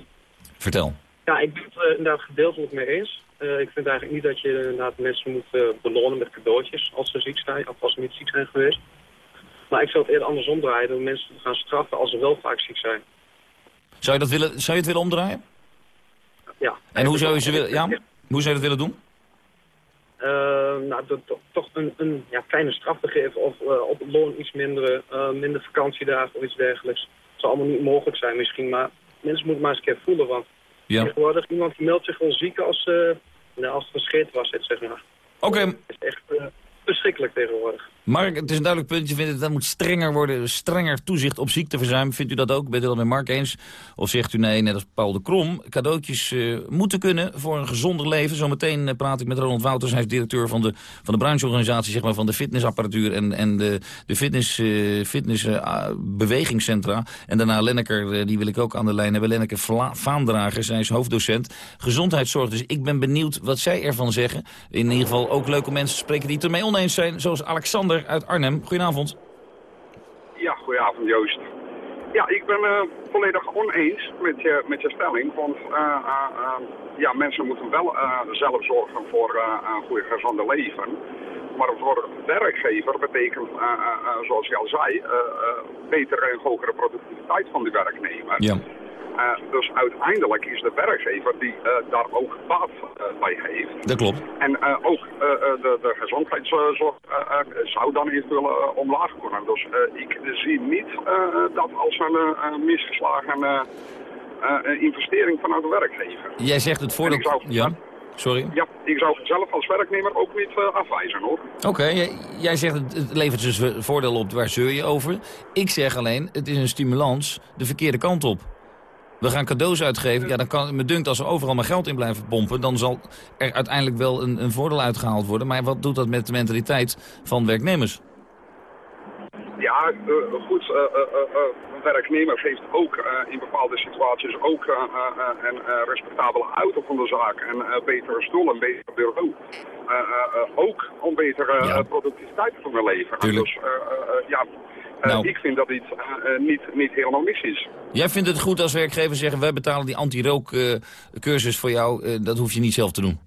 Vertel. Ja, ik ben het uh, inderdaad gedeeltelijk mee eens. ik vind eigenlijk niet dat je inderdaad mensen moet belonen met cadeautjes als ze ziek zijn. Of als ze niet ziek zijn geweest. Maar ik zou het eerder andersom draaien. Door mensen te gaan straffen als ze wel vaak ziek zijn. Zou je, dat willen, zou je het willen omdraaien? Ja. En hoe zou je, ze willen, ja? hoe zou je dat willen doen? Uh, nou, toch een, een ja, kleine straf te geven of uh, op het loon iets minder, uh, minder vakantiedagen of iets dergelijks. Het zou allemaal niet mogelijk zijn misschien, maar mensen moeten maar eens een keer voelen. Want ja. tegenwoordig iemand die meldt zich wel ziek als, nou, als het een scheet was, zeg maar. Oké. Is echt verschrikkelijk tegenwoordig. Mark, het is een duidelijk punt. Je vindt het dat moet strenger worden, strenger toezicht op ziekteverzuim. Vindt u dat ook? Bent u dat met Mark eens? Of zegt u nee, net als Paul de Krom, cadeautjes uh, moeten kunnen voor een gezonder leven? Zometeen uh, praat ik met Ronald Wouters. Hij is directeur van de, van de brancheorganisatie, zeg maar, van de fitnessapparatuur en, en de, de fitness, uh, fitness bewegingscentra. En daarna Lenneker, die wil ik ook aan de lijn hebben. Lenneke Vaandrager, zij is hoofddocent gezondheidszorg. Dus ik ben benieuwd wat zij ervan zeggen. In ieder geval ook leuke mensen spreken die het ermee oneens zijn, zoals Alexander uit Arnhem. Goedenavond. Ja, goedenavond Joost. Ja, ik ben uh, volledig oneens met je, met je stelling. Want uh, uh, ja, mensen moeten wel zelf zorgen voor een goede gezonde leven. Maar voor de werkgever betekent, zoals je al zei, betere en hogere productiviteit van de werknemer. Ja. Uh, dus uiteindelijk is de werkgever die uh, daar ook baat uh, bij heeft. Dat klopt. En ook de, de gezondheidszorg zou dan eventueel omlaag kunnen. Dus ik zie niet dat als een misgeslagen investering vanuit de werkgever. Jij zegt het voordeel... Zou... Ja. Sorry? Ja, ik zou zelf als werknemer ook niet afwijzen hoor. Oké, jij, jij, zegt het, het levert dus voordeel op, waar zeur je over? Ik zeg alleen, het is een stimulans de verkeerde kant op we gaan cadeaus uitgeven. Ja, dan kan me dunkt als we overal maar geld in blijven pompen... dan zal er uiteindelijk wel een, een voordeel uitgehaald worden. Maar wat doet dat met de mentaliteit van werknemers? Ja, uh, goed. Uh, een werknemer heeft ook in bepaalde situaties ook een respectabele auto van de zaak. En betere stoel, een beter bureau. ook om betere ja. productiviteit te kunnen leveren. Tuurlijk. Dus ja, nou. ik vind dat dit niet, niet helemaal mis is. Jij vindt het goed als werkgever zeggen... wij betalen die anti-rookcursus voor jou. dat hoef je niet zelf te doen.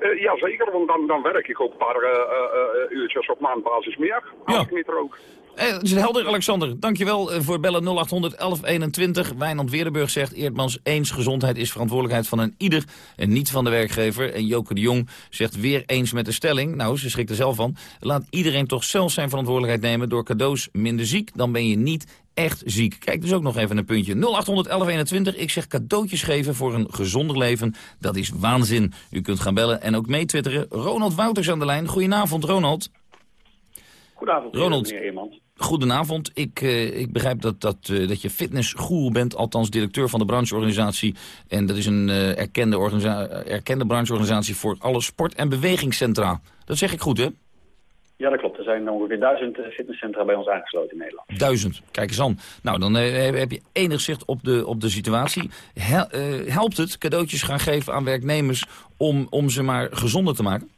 Uh, ja, zeker, want dan, dan werk ik ook een paar uh, uurtjes op maandbasis meer. Als ja. ik niet rook. Eh, het is helder, Alexander. Dankjewel voor bellen 0800 1121. Wijnand Weerdenburg zegt... Eerdmans eens gezondheid is verantwoordelijkheid van een ieder... en niet van de werkgever. En Joke de Jong zegt weer eens met de stelling... nou, ze schrikt er zelf van... laat iedereen toch zelf zijn verantwoordelijkheid nemen... door cadeaus minder ziek. Dan ben je niet echt ziek. Kijk dus ook nog even een puntje. 0800 1121. Ik zeg cadeautjes geven voor een gezonder leven. Dat is waanzin. U kunt gaan bellen en ook meetwitteren. Ronald Wouters aan de lijn. Goedenavond, Ronald. Goedenavond, Ronald. meneer. Goedenavond. Ik, uh, ik begrijp dat, dat, uh, dat je fitnessgoeroe bent, althans directeur van de brancheorganisatie. En dat is een uh, erkende, erkende brancheorganisatie voor alle sport- en bewegingscentra. Dat zeg ik goed, hè? Ja, dat klopt. Er zijn ongeveer duizend fitnesscentra bij ons aangesloten in Nederland. Duizend, kijk eens aan. Nou, dan heb je enig zicht op de, op de situatie. Hel, helpt het cadeautjes gaan geven aan werknemers om, om ze maar gezonder te maken?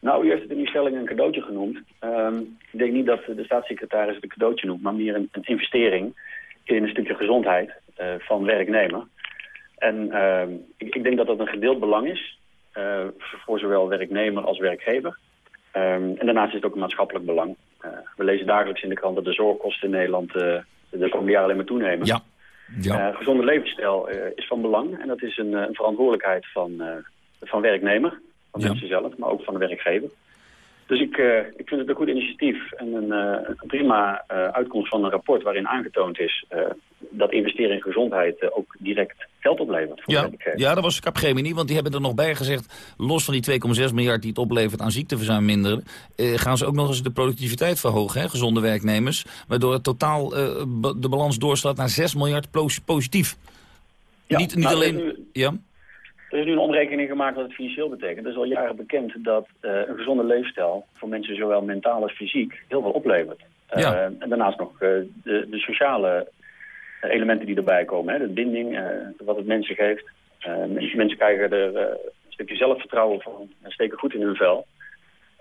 Nou, u heeft het in uw stelling een cadeautje genoemd. Um, ik denk niet dat de staatssecretaris het een cadeautje noemt, maar meer een, een investering in een stukje gezondheid uh, van werknemer. En uh, ik, ik, denk dat dat een gedeeld belang is uh, voor zowel werknemer als werkgever. Um, en daarnaast is het ook een maatschappelijk belang. Uh, we lezen dagelijks in de krant dat de zorgkosten in Nederland de komende jaren alleen maar toenemen. Ja. ja. gezonde levensstijl is van belang en dat is een, een verantwoordelijkheid van, van werknemer van ja. mensen zelf, maar ook van de werkgever. Dus ik, uh, ik vind het een goed initiatief en een, een prima uh, uitkomst van een rapport waarin aangetoond is dat investeren in gezondheid ook direct geld oplevert. Ja, ja, dat was Capgemini, want die hebben er nog bij gezegd... los van die 2,6 miljard die het oplevert aan ziekteverzuim minderen... Eh, gaan ze ook nog eens de productiviteit verhogen, hè, gezonde werknemers... waardoor het totaal eh, de balans doorslaat naar 6 miljard pos- positief. Ja, niet niet nou, alleen... nu- Ja? Er is nu een omrekening gemaakt wat het financieel betekent. Het is al jaren bekend dat eh, een gezonde leefstijl voor mensen zowel mentaal als fysiek heel veel oplevert. Eh, Ja. en daarnaast nog eh, de, de sociale elementen die erbij komen. Hè, de binding, wat het mensen geeft. Mensen, krijgen er een stukje zelfvertrouwen van en steken goed in hun vel.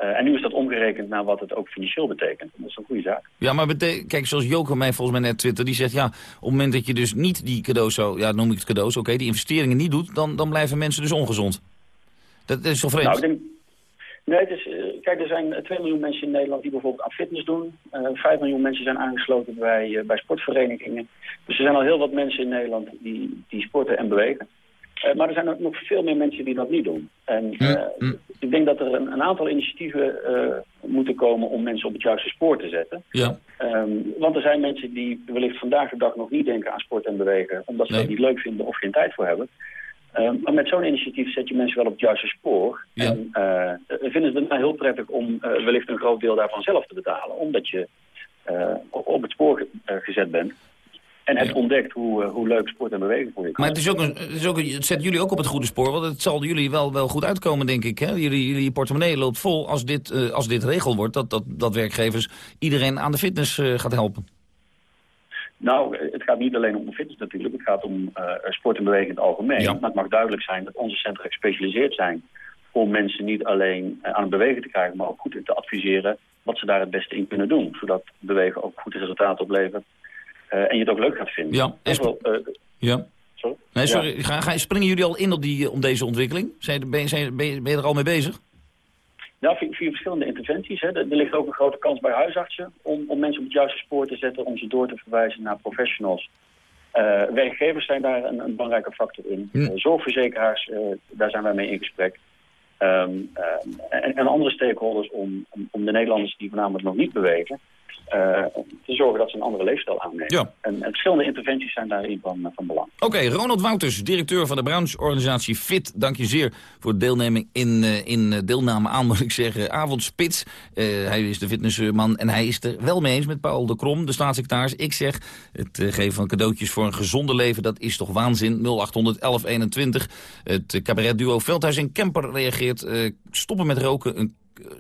Eh, en nu is dat omgerekend naar wat het ook financieel betekent. Dat is een goede zaak. Ja, maar kijk, zoals Joker mij volgens mij net twitter, die zegt ja, op het moment dat je dus niet die cadeaus zo, ja, noem ik het cadeaus, oké, die investeringen niet doet, dan, dan blijven mensen dus ongezond. Dat is toch vreemd? Nou, ik denk, nee, het is, eh, kijk, er zijn eh, 2 miljoen mensen in Nederland die bijvoorbeeld aan fitness doen. Eh 5 miljoen mensen zijn aangesloten bij, eh, bij sportverenigingen. Dus er zijn al heel wat mensen in Nederland die, die sporten en bewegen. Eh, maar er zijn ook nog veel meer mensen die dat niet doen. En eh, ik denk dat er een, een aantal initiatieven eh, moeten komen om mensen op het juiste spoor te zetten. Ja. Ehm, want er zijn mensen die wellicht vandaag de dag nog niet denken aan sport en bewegen... omdat ze Nee. dat niet leuk vinden of geen tijd voor hebben. Ehm, maar met zo'n initiatief zet je mensen wel op het juiste spoor. En vinden ze het nou heel prettig om wellicht een groot deel daarvan zelf te betalen. Omdat je op het spoor ge- gezet bent. En hebt ontdekt hoe, eh, hoe leuk sport en bewegen voor je kan. Maar het, is ook een, het, is ook een- het zet jullie ook op het goede spoor, want het zal jullie wel, wel goed uitkomen, denk ik. Hè? Jullie, jullie portemonnee loopt vol als dit, eh, als dit regel wordt, dat, dat, dat werkgevers iedereen aan de fitness eh, gaat helpen. Nou, het gaat niet alleen om de fitness natuurlijk. Het gaat om sport en beweging in het algemeen. Maar het mag duidelijk zijn dat onze centra gespecialiseerd zijn... om mensen niet alleen aan het bewegen te krijgen... maar ook goed te adviseren wat ze daar het beste in kunnen doen. Zodat bewegen ook goed resultaten oplevert. Eh, en je het ook leuk gaat vinden. Ja, Heel veel, eh, Ja. sorry? Nee, sorry, Ja. ga, ga, springen jullie al in op, die, eh, op deze ontwikkeling? Zijn, ben, je- zijn, ben, je, ben je er al mee bezig? Nou, via, via verschillende interventies. Hè. Er, er ligt ook een grote kans bij huisartsen om, om mensen op het juiste spoor te zetten, om ze door te verwijzen naar professionals. Eh, werkgevers zijn daar een, een belangrijke factor in. Hm. Zorgverzekeraars, daar zijn wij mee in gesprek. Ehm, ehm, en, en andere stakeholders om, om, om de Nederlanders die voornamelijk nog niet bewegen, te zorgen dat ze een andere leefstijl aannemen. Ja. En, en verschillende interventies zijn daarin van, van belang. Oké, Ronald Wouters, directeur van de brancheorganisatie FIT. Dank je zeer voor de deelneming in, eh, in eh, deelname aan, [laughs] moet ik zeggen, Avondspits. Eh, hij is de fitnessman en hij is er wel mee eens met Paul de Krom, de staatssecretaris. Ik zeg, het eh, geven van cadeautjes voor een gezonde leven, dat is toch waanzin. 0800 1121. Het eh, cabaretduo Veldhuis en Kemper reageert. eh, stoppen met roken, een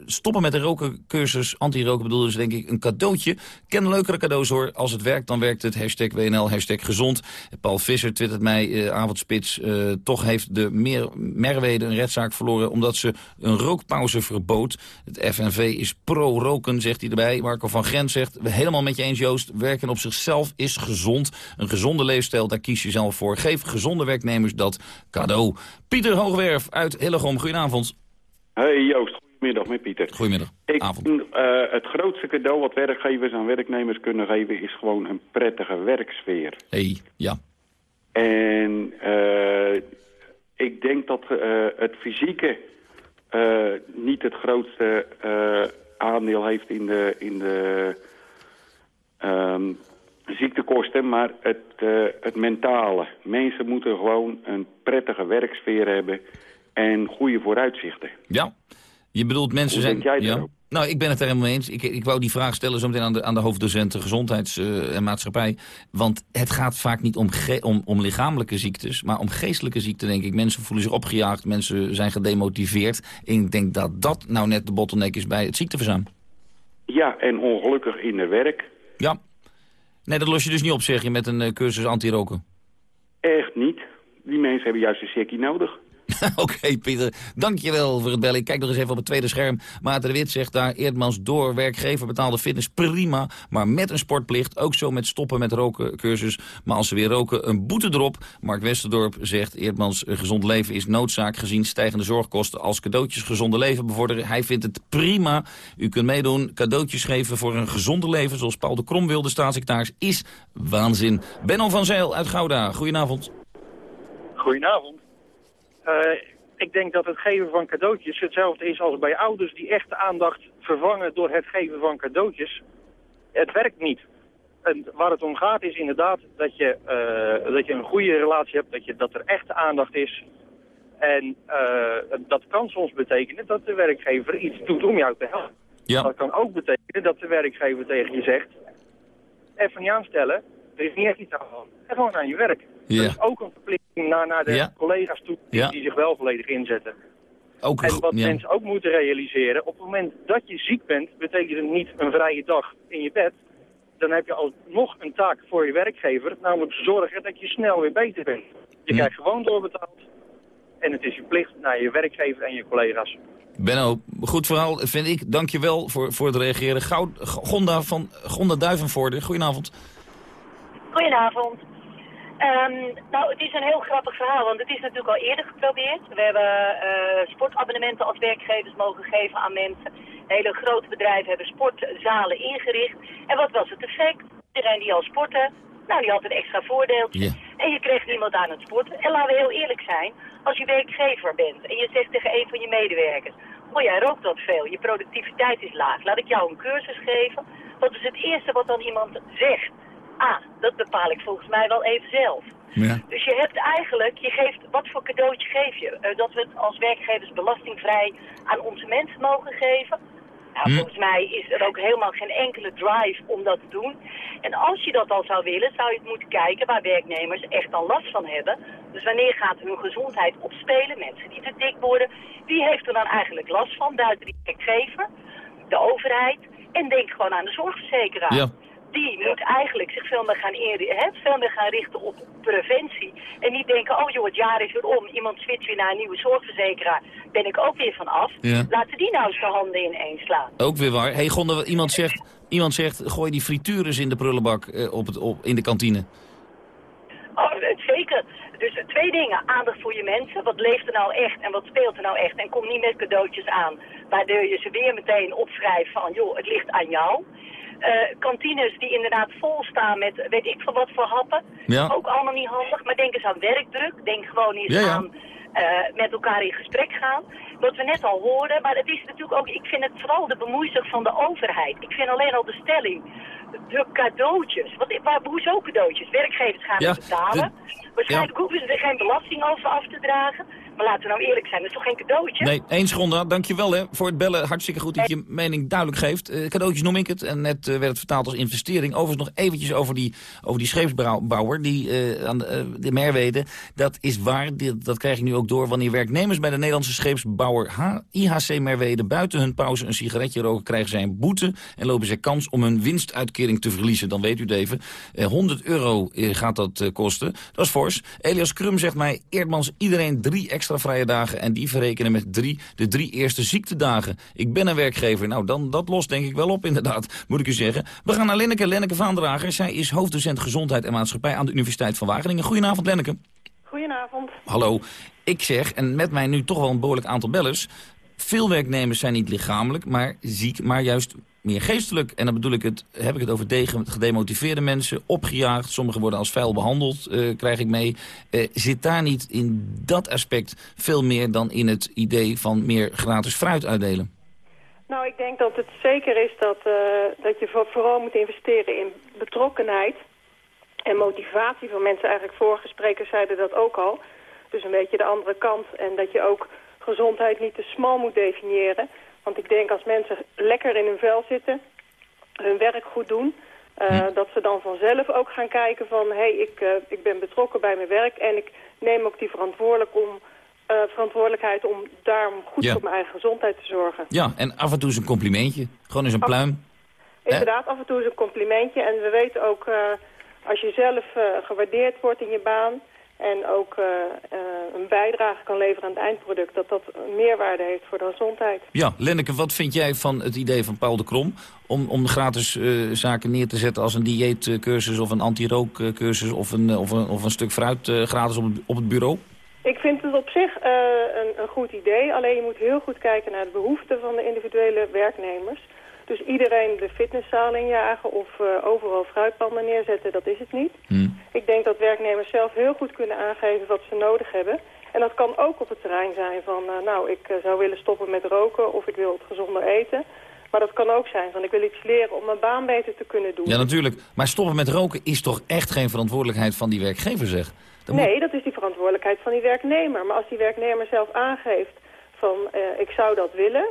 stoppen met de rokencursus, anti-roken bedoel dus denk ik een cadeautje. Ken leukere cadeaus hoor. Als het werkt, dan werkt het. Hashtag WNL, hashtag gezond. Paul Visser twittert mij, eh, avondspits, eh, toch heeft de meer, Merwede een rechtszaak verloren... omdat ze een rookpauze verbood. Het FNV is pro-roken, zegt hij erbij. Marco van Gent zegt, helemaal met je eens Joost... werken op zichzelf is gezond. Een gezonde leefstijl, daar kies je zelf voor. Geef gezonde werknemers dat cadeau. Pieter Hoogwerf uit Hillegom, goedenavond. Hey Joost, goedemiddag met Pieter. Goedemiddag. Ik vind, eh, het grootste cadeau wat werkgevers aan werknemers kunnen geven is gewoon een prettige werksfeer. Hey, ja. En eh, ik denk dat eh, het fysieke niet het grootste aandeel heeft in de, in de ehm, ziektekosten, maar het, het mentale. Mensen moeten gewoon een prettige werksfeer hebben en goede vooruitzichten. Ja, je bedoelt mensen Hoe zijn... denk jij ja. Nou, ik ben het er helemaal mee eens. Ik, ik wou die vraag stellen zo meteen aan de, aan de hoofddocenten gezondheids- eh, en maatschappij. Want het gaat vaak niet om, om, om lichamelijke ziektes, maar om geestelijke ziekten, denk ik. Mensen voelen zich opgejaagd, mensen zijn gedemotiveerd. En ik denk dat dat nou net de bottleneck is bij het ziekteverzuim. Ja, en ongelukkig in het werk. Ja. Nee, dat los je dus niet op, zeg je, met een eh, cursus anti-roken. Echt niet. Die mensen hebben juist een checkie nodig. [laughs] Oké, Pieter. Dankjewel voor het bellen. Ik kijk nog eens even op het tweede scherm. Maarten de Wit zegt daar, Eerdmans door, werkgever betaalde fitness prima, maar met een sportplicht. Ook zo met stoppen met roken cursus. Maar als ze weer roken, een boete erop. Mark Westerdorp zegt, Eerdmans gezond leven is noodzaak gezien stijgende zorgkosten als cadeautjes gezonde leven bevorderen. Hij vindt het prima. U kunt meedoen, cadeautjes geven voor een gezonder leven, zoals Paul de Krom wil, de staatssecretaris, is waanzin. Benno van Zeil uit Gouda, goedenavond. Goedenavond. Eh, ik denk dat het geven van cadeautjes hetzelfde is als bij ouders die echt de aandacht vervangen door het geven van cadeautjes. Het werkt niet. En waar het om gaat is inderdaad dat je, eh, dat je een goede relatie hebt, dat, je, dat er echte aandacht is. En uh, dat kan soms betekenen dat de werkgever iets doet om jou te helpen. Ja. Dat kan ook betekenen dat de werkgever tegen je zegt, even niet aanstellen, er is niet echt iets aan de hand. Gewoon aan je werk. Ja. Dat is ook een verplichting naar, naar de Ja. collega's toe die, Ja. die zich wel volledig inzetten. Ook, En wat ja. mensen ook moeten realiseren, op het moment dat je ziek bent, betekent het niet een vrije dag in je bed. Dan heb je alsnog een taak voor je werkgever, namelijk zorgen dat je snel weer beter bent. Je krijgt gewoon doorbetaald en het is je plicht naar je werkgever en je collega's. Benno, goed verhaal vind ik. Dank je wel voor, voor het reageren. Goud, Gonda van Gonda Duivenvoorde, goedenavond. Goedenavond. Ehm, nou, het is een heel grappig verhaal, want het is natuurlijk al eerder geprobeerd. We hebben eh, sportabonnementen als werkgevers mogen geven aan mensen. Hele grote bedrijven hebben sportzalen ingericht. En wat was het effect? Iedereen die al sportte, nou, die had een extra voordeeltje. En je kreeg niemand aan het sporten. En laten we heel eerlijk zijn, als je werkgever bent en je zegt tegen een van je medewerkers... Oh, jij rookt wat veel, je productiviteit is laag. Laat ik jou een cursus geven. Wat is het eerste wat dan iemand zegt? Ah, dat bepaal ik volgens mij wel even zelf. Ja. Dus je hebt eigenlijk, je geeft, wat voor cadeautje geef je? Eh, dat we het als werkgevers belastingvrij aan onze mensen mogen geven? Nou, Hm. volgens mij is er ook helemaal geen enkele drive om dat te doen. En als je dat al zou willen, zou je het moeten kijken waar werknemers echt al last van hebben. Dus wanneer gaat hun gezondheid opspelen? Mensen die te dik worden. Wie heeft er dan eigenlijk last van? Buiten die werkgever, de overheid en denk gewoon aan de zorgverzekeraar Ja. Die moet eigenlijk zich veel meer gaan, hè, veel meer gaan richten op preventie. En niet denken, oh joh, het jaar is weer om, iemand switcht weer naar een nieuwe zorgverzekeraar, ben ik ook weer van af. Ja. Laten die nou eens de handen ineen slaan. Ook weer waar. Hey Gonda, iemand zegt, iemand zegt gooi die frituurens in de prullenbak eh, op het, op, in de kantine. Oh, het- zeker. Dus eh, twee dingen. Aandacht voor je mensen. Wat leeft er nou echt en wat speelt er nou echt? En kom niet met cadeautjes aan, waardoor je ze weer meteen opschrijft van, joh, het ligt aan jou. Eh, kantines die inderdaad vol staan met weet ik veel wat voor happen. Ja. Ook allemaal niet handig. Maar denk eens aan werkdruk. Denk gewoon eens Ja, ja. aan eh, met elkaar in gesprek gaan. Wat we net al hoorden. Maar het is natuurlijk ook, ik vind het vooral de bemoeizucht van de overheid. Ik vind alleen al de stelling. De cadeautjes. Wat, waar, hoezo cadeautjes? Werkgevers gaan Ja, betalen. Waarschijnlijk hoeven ze er geen belasting over af te dragen. Maar laten we nou eerlijk zijn, dat is toch geen cadeautje? Nee, eens Gonda, dankjewel hè, voor het bellen. Hartstikke goed dat je mening duidelijk geeft. Eh, cadeautjes noem ik het. En net eh, werd het vertaald als investering. Overigens nog eventjes over die, over die scheepsbouwer, die, eh, aan de, de Merwede. Dat is waar, dat krijg ik nu ook door. Wanneer werknemers bij de Nederlandse scheepsbouwer IHC Merwede... buiten hun pauze een sigaretje roken, krijgen zij een boete... en lopen zij kans om hun winstuitkering te verliezen. Dan weet u het even. Eh, 100 euro gaat dat kosten. Dat is fors. Elias Krum zegt mij, Eerdmans iedereen drie extra vrije dagen... en die verrekenen met drie de drie eerste ziektedagen. Ik ben een werkgever. Nou, dan, dat lost denk ik wel op [laughs] inderdaad, moet ik u zeggen. We gaan naar Lenneke, Lenneke Vaandrager. Zij is hoofddocent Gezondheid en Maatschappij aan de Universiteit van Wageningen. Goedenavond, Lenneke. Goedenavond. Hallo. Ik zeg, en met mij nu toch wel een behoorlijk aantal bellers... veel werknemers zijn niet lichamelijk, maar ziek, maar juist meer geestelijk. En dan bedoel ik het, heb ik het over gedemotiveerde mensen, opgejaagd. Sommigen worden als vuil behandeld, eh, krijg ik mee. Eh, zit daar niet in dat aspect veel meer dan in het idee van meer gratis fruit uitdelen? Nou, ik denk dat het zeker is dat, eh, dat je voor- vooral moet investeren in betrokkenheid en motivatie van mensen. Eigenlijk vorige sprekers zeiden dat ook al. Dus een beetje de andere kant. En dat je ook gezondheid niet te smal moet definiëren. Want ik denk als mensen lekker in hun vel zitten, hun werk goed doen... eh, dat ze dan vanzelf ook gaan kijken van... hé, hey, ik, eh, ik ben betrokken bij mijn werk en ik neem ook die verantwoordelijk om, eh, verantwoordelijkheid... om daarom goed Ja. voor mijn eigen gezondheid te zorgen. Ja, en af en toe eens een complimentje. Gewoon eens een pluim. Inderdaad, af en toe is een complimentje. En we weten ook, als je zelf gewaardeerd wordt in je baan... en ook eh, eh, een bijdrage kan leveren aan het eindproduct... dat dat meerwaarde heeft voor de gezondheid. Ja, Lenneke, wat vind jij van het idee van Paul de Krom... om, om gratis eh, zaken neer te zetten als een dieetcursus of een anti-rookcursus... of een, of, een, of een stuk fruit gratis op het, op het bureau? Ik vind het op zich een, een goed idee. Alleen je moet heel goed kijken naar de behoeften van de individuele werknemers. Dus iedereen de fitnesszaal injagen of eh, overal fruitpanden neerzetten, dat is het niet. Ik denk dat werknemers zelf heel goed kunnen aangeven wat ze nodig hebben. En dat kan ook op het terrein zijn van, eh, nou, ik eh, zou willen stoppen met roken of ik wil het gezonder eten. Maar dat kan ook zijn van ik wil iets leren om mijn baan beter te kunnen doen. Ja, natuurlijk. Maar stoppen met roken is toch echt geen verantwoordelijkheid van die werkgever, zeg? nee, dat is die verantwoordelijkheid van die werknemer. Maar als die werknemer zelf aangeeft van uh, ik zou dat willen...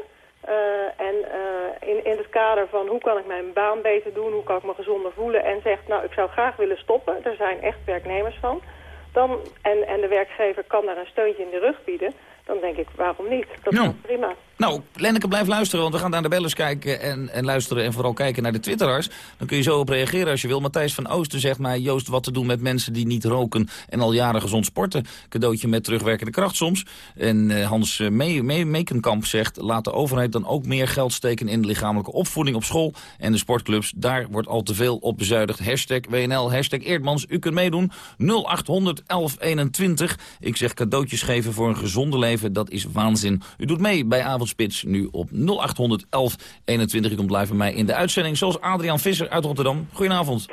Uh, en uh, in, in het kader van hoe kan ik mijn baan beter doen, hoe kan ik me gezonder voelen... en zegt, nou, ik zou graag willen stoppen, er zijn echt werknemers van... Dan, en, en de werkgever kan daar een steuntje in de rug bieden dan denk ik, waarom niet? Dat is prima. Nou, Lenneke, blijf luisteren, want we gaan naar de bellers kijken en, en luisteren... en vooral kijken naar de twitteraars. Dan kun je zo op reageren als je wil. Matthijs van Oosten zegt mij, Joost, wat te doen met mensen die niet roken... en al jaren gezond sporten. Cadeautje met terugwerkende kracht soms. En uh, Hans uh, Meekenkamp zegt, laat de overheid dan ook meer geld steken... in de lichamelijke opvoeding op school en de sportclubs. Daar wordt al te veel op bezuinigd. Hashtag WNL, hashtag Eerdmans. U kunt meedoen. 0800 1121. Ik zeg cadeautjes geven voor een gezonde leven dat is waanzin. U doet mee bij Avondspits nu op 0800 1121. U komt blijven mij in de uitzending, zoals Adriaan Visser uit Rotterdam. Goedenavond.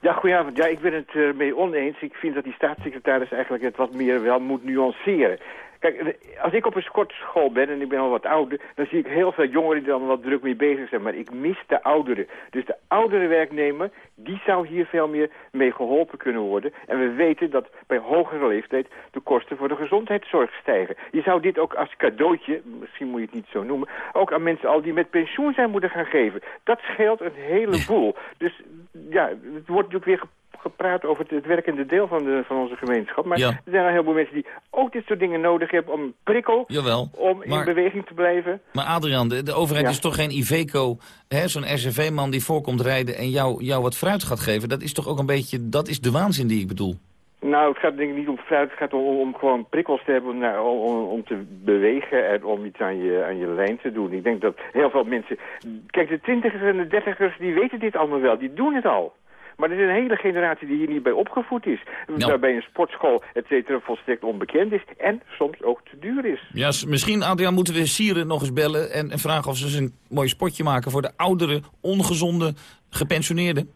Ja, goedenavond. Ja, ik ben het uh, mee oneens. Ik vind dat die staatssecretaris eigenlijk het wat meer wel moet nuanceren. Kijk, als ik op een sportschool ben en ik ben al wat ouder... dan zie ik heel veel jongeren die dan wat druk mee bezig zijn. Maar ik mis de ouderen. Dus de oudere werknemer, die zou hier veel meer mee geholpen kunnen worden. En we weten dat bij hogere leeftijd de kosten voor de gezondheidszorg stijgen. Je zou dit ook als cadeautje, misschien moet je het niet zo noemen... ook aan mensen al die met pensioen zijn moeten gaan geven. Dat scheelt een heleboel. Dus ja, het wordt natuurlijk weer gepraat over het, werkende deel van, de, van onze gemeenschap. Maar er zijn een heleboel mensen die ook dit soort dingen nodig hebben om prikkel, Jawel, om in beweging te blijven. Maar Adriaan, de, de overheid is toch geen Iveco, zo'n RCV-man die voorkomt rijden en jou, jou wat fruit gaat geven. Dat is toch ook een beetje, dat is de waanzin die ik bedoel. Nou, het gaat denk ik niet om fruit. Het gaat om, om gewoon prikkels te hebben nou, om, om, te bewegen en om iets aan je, aan je lijn te doen. Ik denk dat heel veel mensen... Kijk, de twintigers en de dertigers, die weten dit allemaal wel. Die doen het al. Maar er is een hele generatie die hier niet bij opgevoed is. Waarbij een sportschool, et cetera, volstrekt onbekend is. En soms ook te duur is. Ja, misschien, Adriaan, moeten we Sieren nog eens bellen... En, en vragen of ze eens een mooi spotje maken voor de oudere, ongezonde gepensioneerden.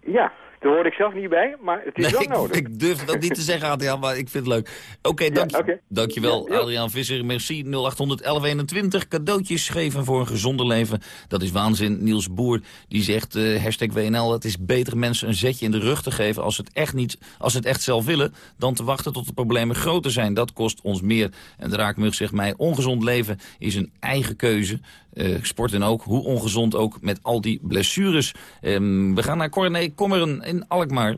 Ja, daar hoor ik zelf niet bij, maar het is wel nodig. Ik, durf dat niet te zeggen, Adriaan, maar ik vind het leuk. Oké, dank, ja, dankjewel, ja, Adriaan Visser. Merci, 081121. Cadeautjes geven voor een gezonder leven. Dat is waanzin. Niels Boer, die zegt, uh, hashtag WNL... het is beter mensen een zetje in de rug te geven... als ze het echt, niet, als het echt zelf willen... dan te wachten tot de problemen groter zijn. Dat kost ons meer. En de raakmug zegt mij, ongezond leven is een eigen keuze. Uh, sporten ook, hoe ongezond ook, met al die blessures. Um, we gaan naar Corné Kommeren in Alkmaar.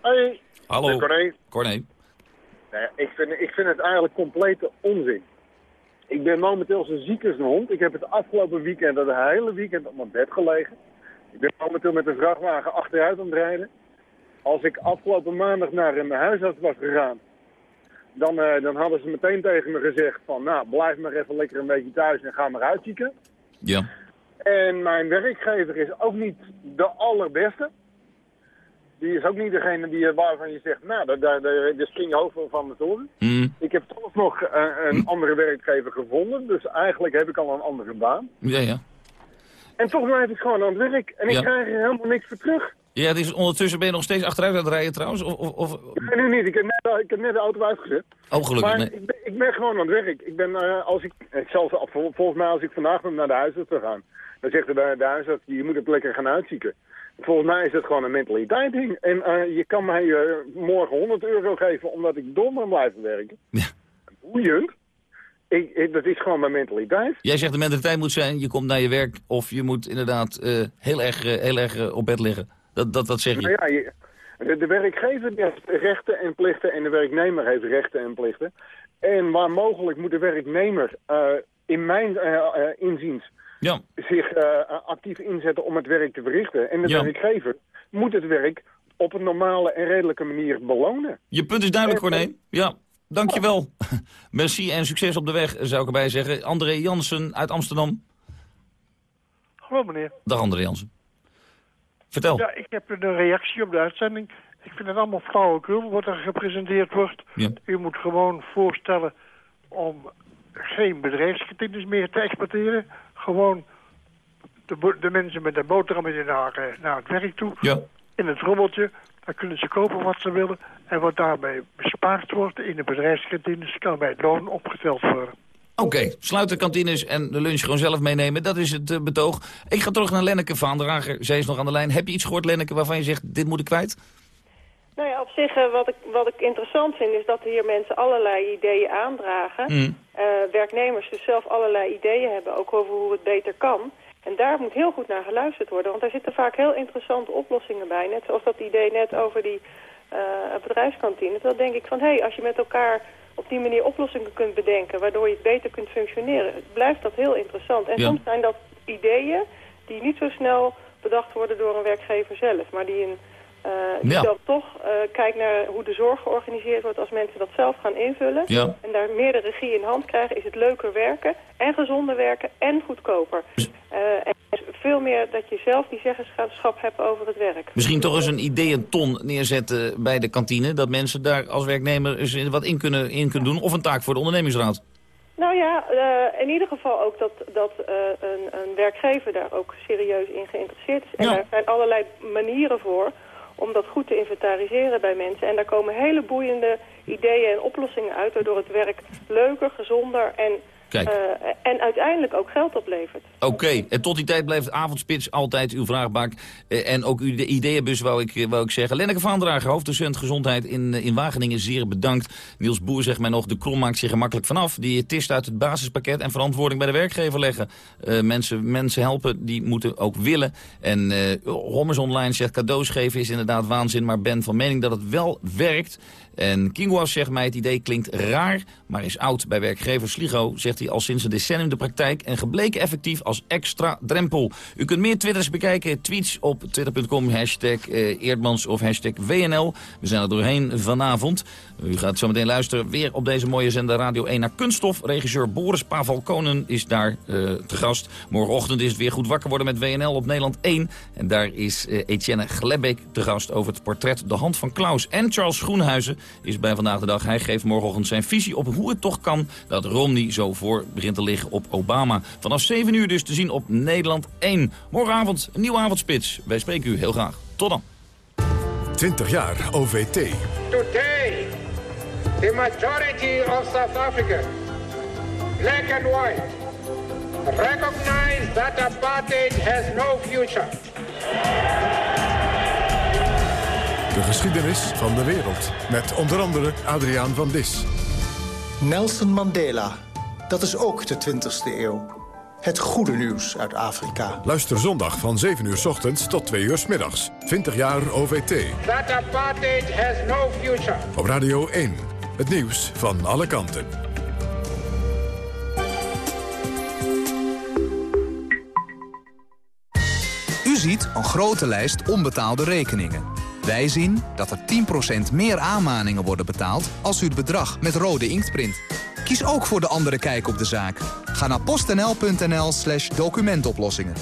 Hoi. Hallo. Corné. Corné. Ja, ik, vind, ik vind het eigenlijk complete onzin. Ik ben momenteel zo ziek als een hond. Ik heb het afgelopen weekend, het hele weekend op mijn bed gelegen. Ik ben momenteel met een vrachtwagen achteruit aan het rijden. Als ik afgelopen maandag naar mijn huisarts was gegaan, dan, uh, dan hadden ze meteen tegen me gezegd van, nou, blijf maar even lekker een beetje thuis en ga maar uitzieken. Ja. En mijn werkgever is ook niet de allerbeste. Die is ook niet degene die, waarvan je zegt, nou, daar, daar, daar, daar spring je hoofd van de toren. Mm. Ik heb toch nog uh, een andere werkgever gevonden, dus eigenlijk heb ik al een andere baan. Ja, ja. En toch blijf ik gewoon aan het werk en ik krijg er helemaal niks voor terug. Ja, dus ondertussen ben je nog steeds achteruit aan het rijden trouwens? Of, of, of- Nee, nu niet. Ik heb net, ik heb net de auto uitgezet. Oh, gelukkig. Maar nee. ik, ben, ik ben gewoon aan het werk. Ik ben, eh, als ik, vol- volgens mij als ik vandaag naar de huisarts zou gaan, dan zegt de, de huisarts, je moet het lekker gaan uitzieken. Volgens mij is het gewoon een mentaliteit ding. En eh, je kan mij eh, morgen 100 euro geven omdat ik door ben blijven werken. Ja. Boeiend. Ik, ik- dat is gewoon mijn mentaliteit. Jij zegt de mentaliteit moet zijn, je komt naar je werk... of je moet inderdaad eh, heel erg, heel erg op bed liggen. Dat, dat, dat zeg je. Nou ja, je- de, de werkgever heeft rechten en plichten en de werknemer heeft rechten en plichten. En waar mogelijk moet de werknemer in mijn inziens Ja. zich eh, actief inzetten om het werk te verrichten. En de Ja. werkgever moet het werk op een normale en redelijke manier belonen. Je punt is duidelijk, Corné. Ja, dankjewel. [laughs] Merci en succes op de weg, zou ik erbij zeggen. André Jansen uit Amsterdam. Hallo meneer. Dag André Jansen. Vertel. Ja, ik heb een reactie op de uitzending. Ik vind het allemaal flauwekul wat er gepresenteerd wordt. Ja. U moet gewoon voorstellen om geen bedrijfsgeschiedenis meer te exporteren. Gewoon de, de mensen met de boterhammen naar, eh, naar het werk toe. Ja. In het robbeltje. Dan kunnen ze kopen wat ze willen. En wat daarbij bespaard wordt in de bedrijfsgeschiedenis kan bij het loon opgeteld worden. Oké, sluit de kantines en de lunch gewoon zelf meenemen. Dat is het uh, betoog. Ik ga terug naar Lenneke van Drager. Zij is nog aan de lijn. Heb je iets gehoord, Lenneke, waarvan je zegt, dit moet ik kwijt? Nou ja, op zich, uh, wat, ik, wat ik interessant vind, is dat hier mensen allerlei ideeën aandragen. Mm. Uh, werknemers dus zelf allerlei ideeën hebben, ook over hoe het beter kan. En daar moet heel goed naar geluisterd worden, want daar zitten vaak heel interessante oplossingen bij. Net zoals dat idee net over die uh, bedrijfskantine. Dan denk ik van, hé, hey, als je met elkaar op die manier oplossingen kunt bedenken... waardoor je het beter kunt functioneren, blijft dat heel interessant. En Ja. soms zijn dat ideeën die niet zo snel bedacht worden door een werkgever zelf... maar die, een, uh, Ja. dan toch uh, kijkt naar hoe de zorg georganiseerd wordt... als mensen dat zelf gaan invullen Ja. en daar meer de regie in hand krijgen... is het leuker werken en gezonder werken en goedkoper. Uh, en veel meer dat je zelf die zeggenschap hebt over het werk. Misschien toch eens een idee, een ton neerzetten bij de kantine. Dat mensen daar als werknemer eens wat in kunnen, in kunnen doen. Of een taak voor de ondernemingsraad. Nou ja, uh, in ieder geval ook dat, dat uh, een, een werkgever daar ook serieus in geïnteresseerd is. En Ja. daar zijn allerlei manieren voor om dat goed te inventariseren bij mensen. En daar komen hele boeiende ideeën en oplossingen uit... waardoor het werk leuker, gezonder en, Kijk. uh, en uiteindelijk ook geld oplevert. Oké, en tot die tijd blijft avondspits altijd uw vraagbaak. Eh, en ook uw de ideeënbus, wou ik, wou ik zeggen. Lenneke van Drager, hoofddocent gezondheid in, eh, in Wageningen, zeer bedankt. Niels Boer zegt mij nog, de krom maakt zich gemakkelijk vanaf. Die tist uit het basispakket en verantwoording bij de werkgever leggen. Eh, mensen, mensen helpen, die moeten ook willen. En eh Hommers Online zegt, cadeaus geven is inderdaad waanzin... maar ben van mening dat het wel werkt... En Kingwas zegt mij, het idee klinkt raar, maar is oud. Bij werkgever Sligo zegt hij al sinds een decennium de praktijk... en gebleken effectief als extra drempel. U kunt meer twitters bekijken, tweets op twitter.com, hashtag eh, Eerdmans of hashtag WNL. We zijn er doorheen vanavond. U gaat zo meteen luisteren weer op deze mooie zender Radio 1 naar Kunststof. Regisseur Boris Pavel Konen is daar eh, te gast. Morgenochtend is het weer goed wakker worden met WNL op Nederland 1. En daar is eh, Etienne Glebbeek te gast over het portret De Hand van Klaus. En Charles Groenhuizen is bij Vandaag de Dag. Hij geeft morgenochtend zijn visie op hoe het toch kan dat Romney zo voor begint te liggen op Obama. Vanaf 7 uur dus te zien op Nederland 1. Morgenavond een nieuwe avondspits. Wij spreken u heel graag. Tot dan. 20 jaar OVT. Today, the majority of South Africa, black and white, recognize that apartheid has no future. De geschiedenis van de wereld. Met onder andere Adriaan van Dis. Nelson Mandela. Dat is ook de 20e eeuw. Het goede nieuws uit Afrika. Luister zondag van 7 uur s ochtends tot 2 uur s middags. 20 jaar OVT. That apartheid has no future. Op Radio 1. Het nieuws van alle kanten. U ziet een grote lijst onbetaalde rekeningen. Wij zien dat er 10% meer aanmaningen worden betaald als u het bedrag met rode inkt print. Kies ook voor de andere kijk op de zaak. Ga naar postnl.nl slash documentoplossingen.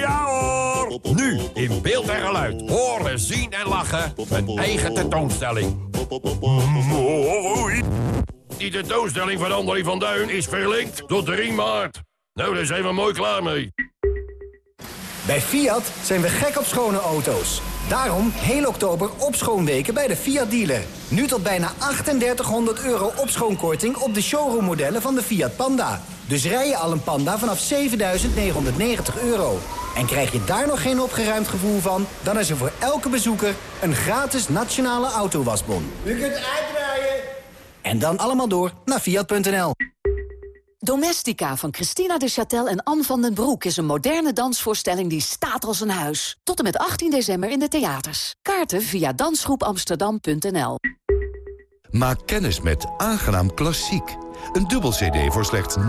Ja hoor! Nu in beeld en geluid. Horen, zien en lachen. Een eigen tentoonstelling. Mooi! Die tentoonstelling van André van Duin is verlinkt tot 3 maart. Nou, daar zijn we mooi klaar mee. Bij Fiat zijn we gek op schone auto's. Daarom heel oktober opschoonweken bij de Fiat dealer. Nu tot bijna 3800 euro opschoonkorting op de showroommodellen van de Fiat Panda. Dus rij je al een Panda vanaf 7990 euro. En krijg je daar nog geen opgeruimd gevoel van... dan is er voor elke bezoeker een gratis nationale autowasbon. U kunt uitdraaien. En dan allemaal door naar Fiat.nl. Domestica van Christina de Châtel en Anne van den Broek is een moderne dansvoorstelling die staat als een huis. Tot en met 18 december in de theaters. Kaarten via dansgroepamsterdam.nl. Maak kennis met Aangenaam Klassiek. Een dubbel cd voor slechts 9,99.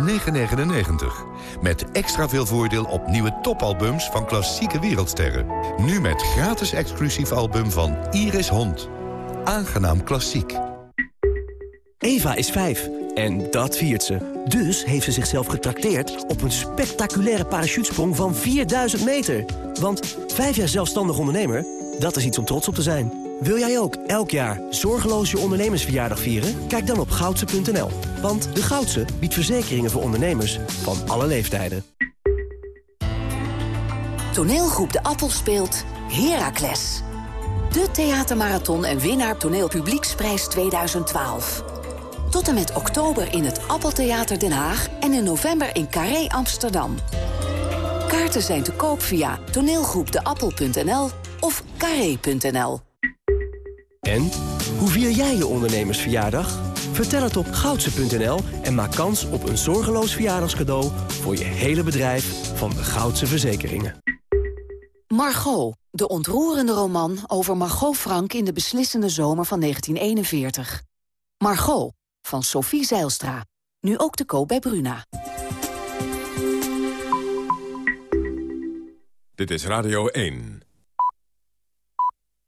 Met extra veel voordeel op nieuwe topalbums van klassieke wereldsterren. Nu met gratis exclusief album van Iris Hond. Aangenaam Klassiek. Eva is vijf en dat viert ze. Dus heeft ze zichzelf getrakteerd op een spectaculaire parachutesprong van 4000 meter. Want vijf jaar zelfstandig ondernemer, dat is iets om trots op te zijn. Wil jij ook elk jaar zorgeloos je ondernemersverjaardag vieren? Kijk dan op goudse.nl. Want de Goudse biedt verzekeringen voor ondernemers van alle leeftijden. Toneelgroep De Appel speelt Heracles. De theatermarathon en winnaar toneelpublieksprijs 2012. Tot en met oktober in het Appeltheater Den Haag en in november in Carré Amsterdam. Kaarten zijn te koop via toneelgroepdeappel.nl of carré.nl. En, hoe vier jij je ondernemersverjaardag? Vertel het op goudse.nl en maak kans op een zorgeloos verjaardagscadeau... voor je hele bedrijf van de Goudse Verzekeringen. Margot, de ontroerende roman over Margot Frank... in de beslissende zomer van 1941. Margot, van Sophie Zeilstra. Nu ook te koop bij Bruna. Dit is Radio 1.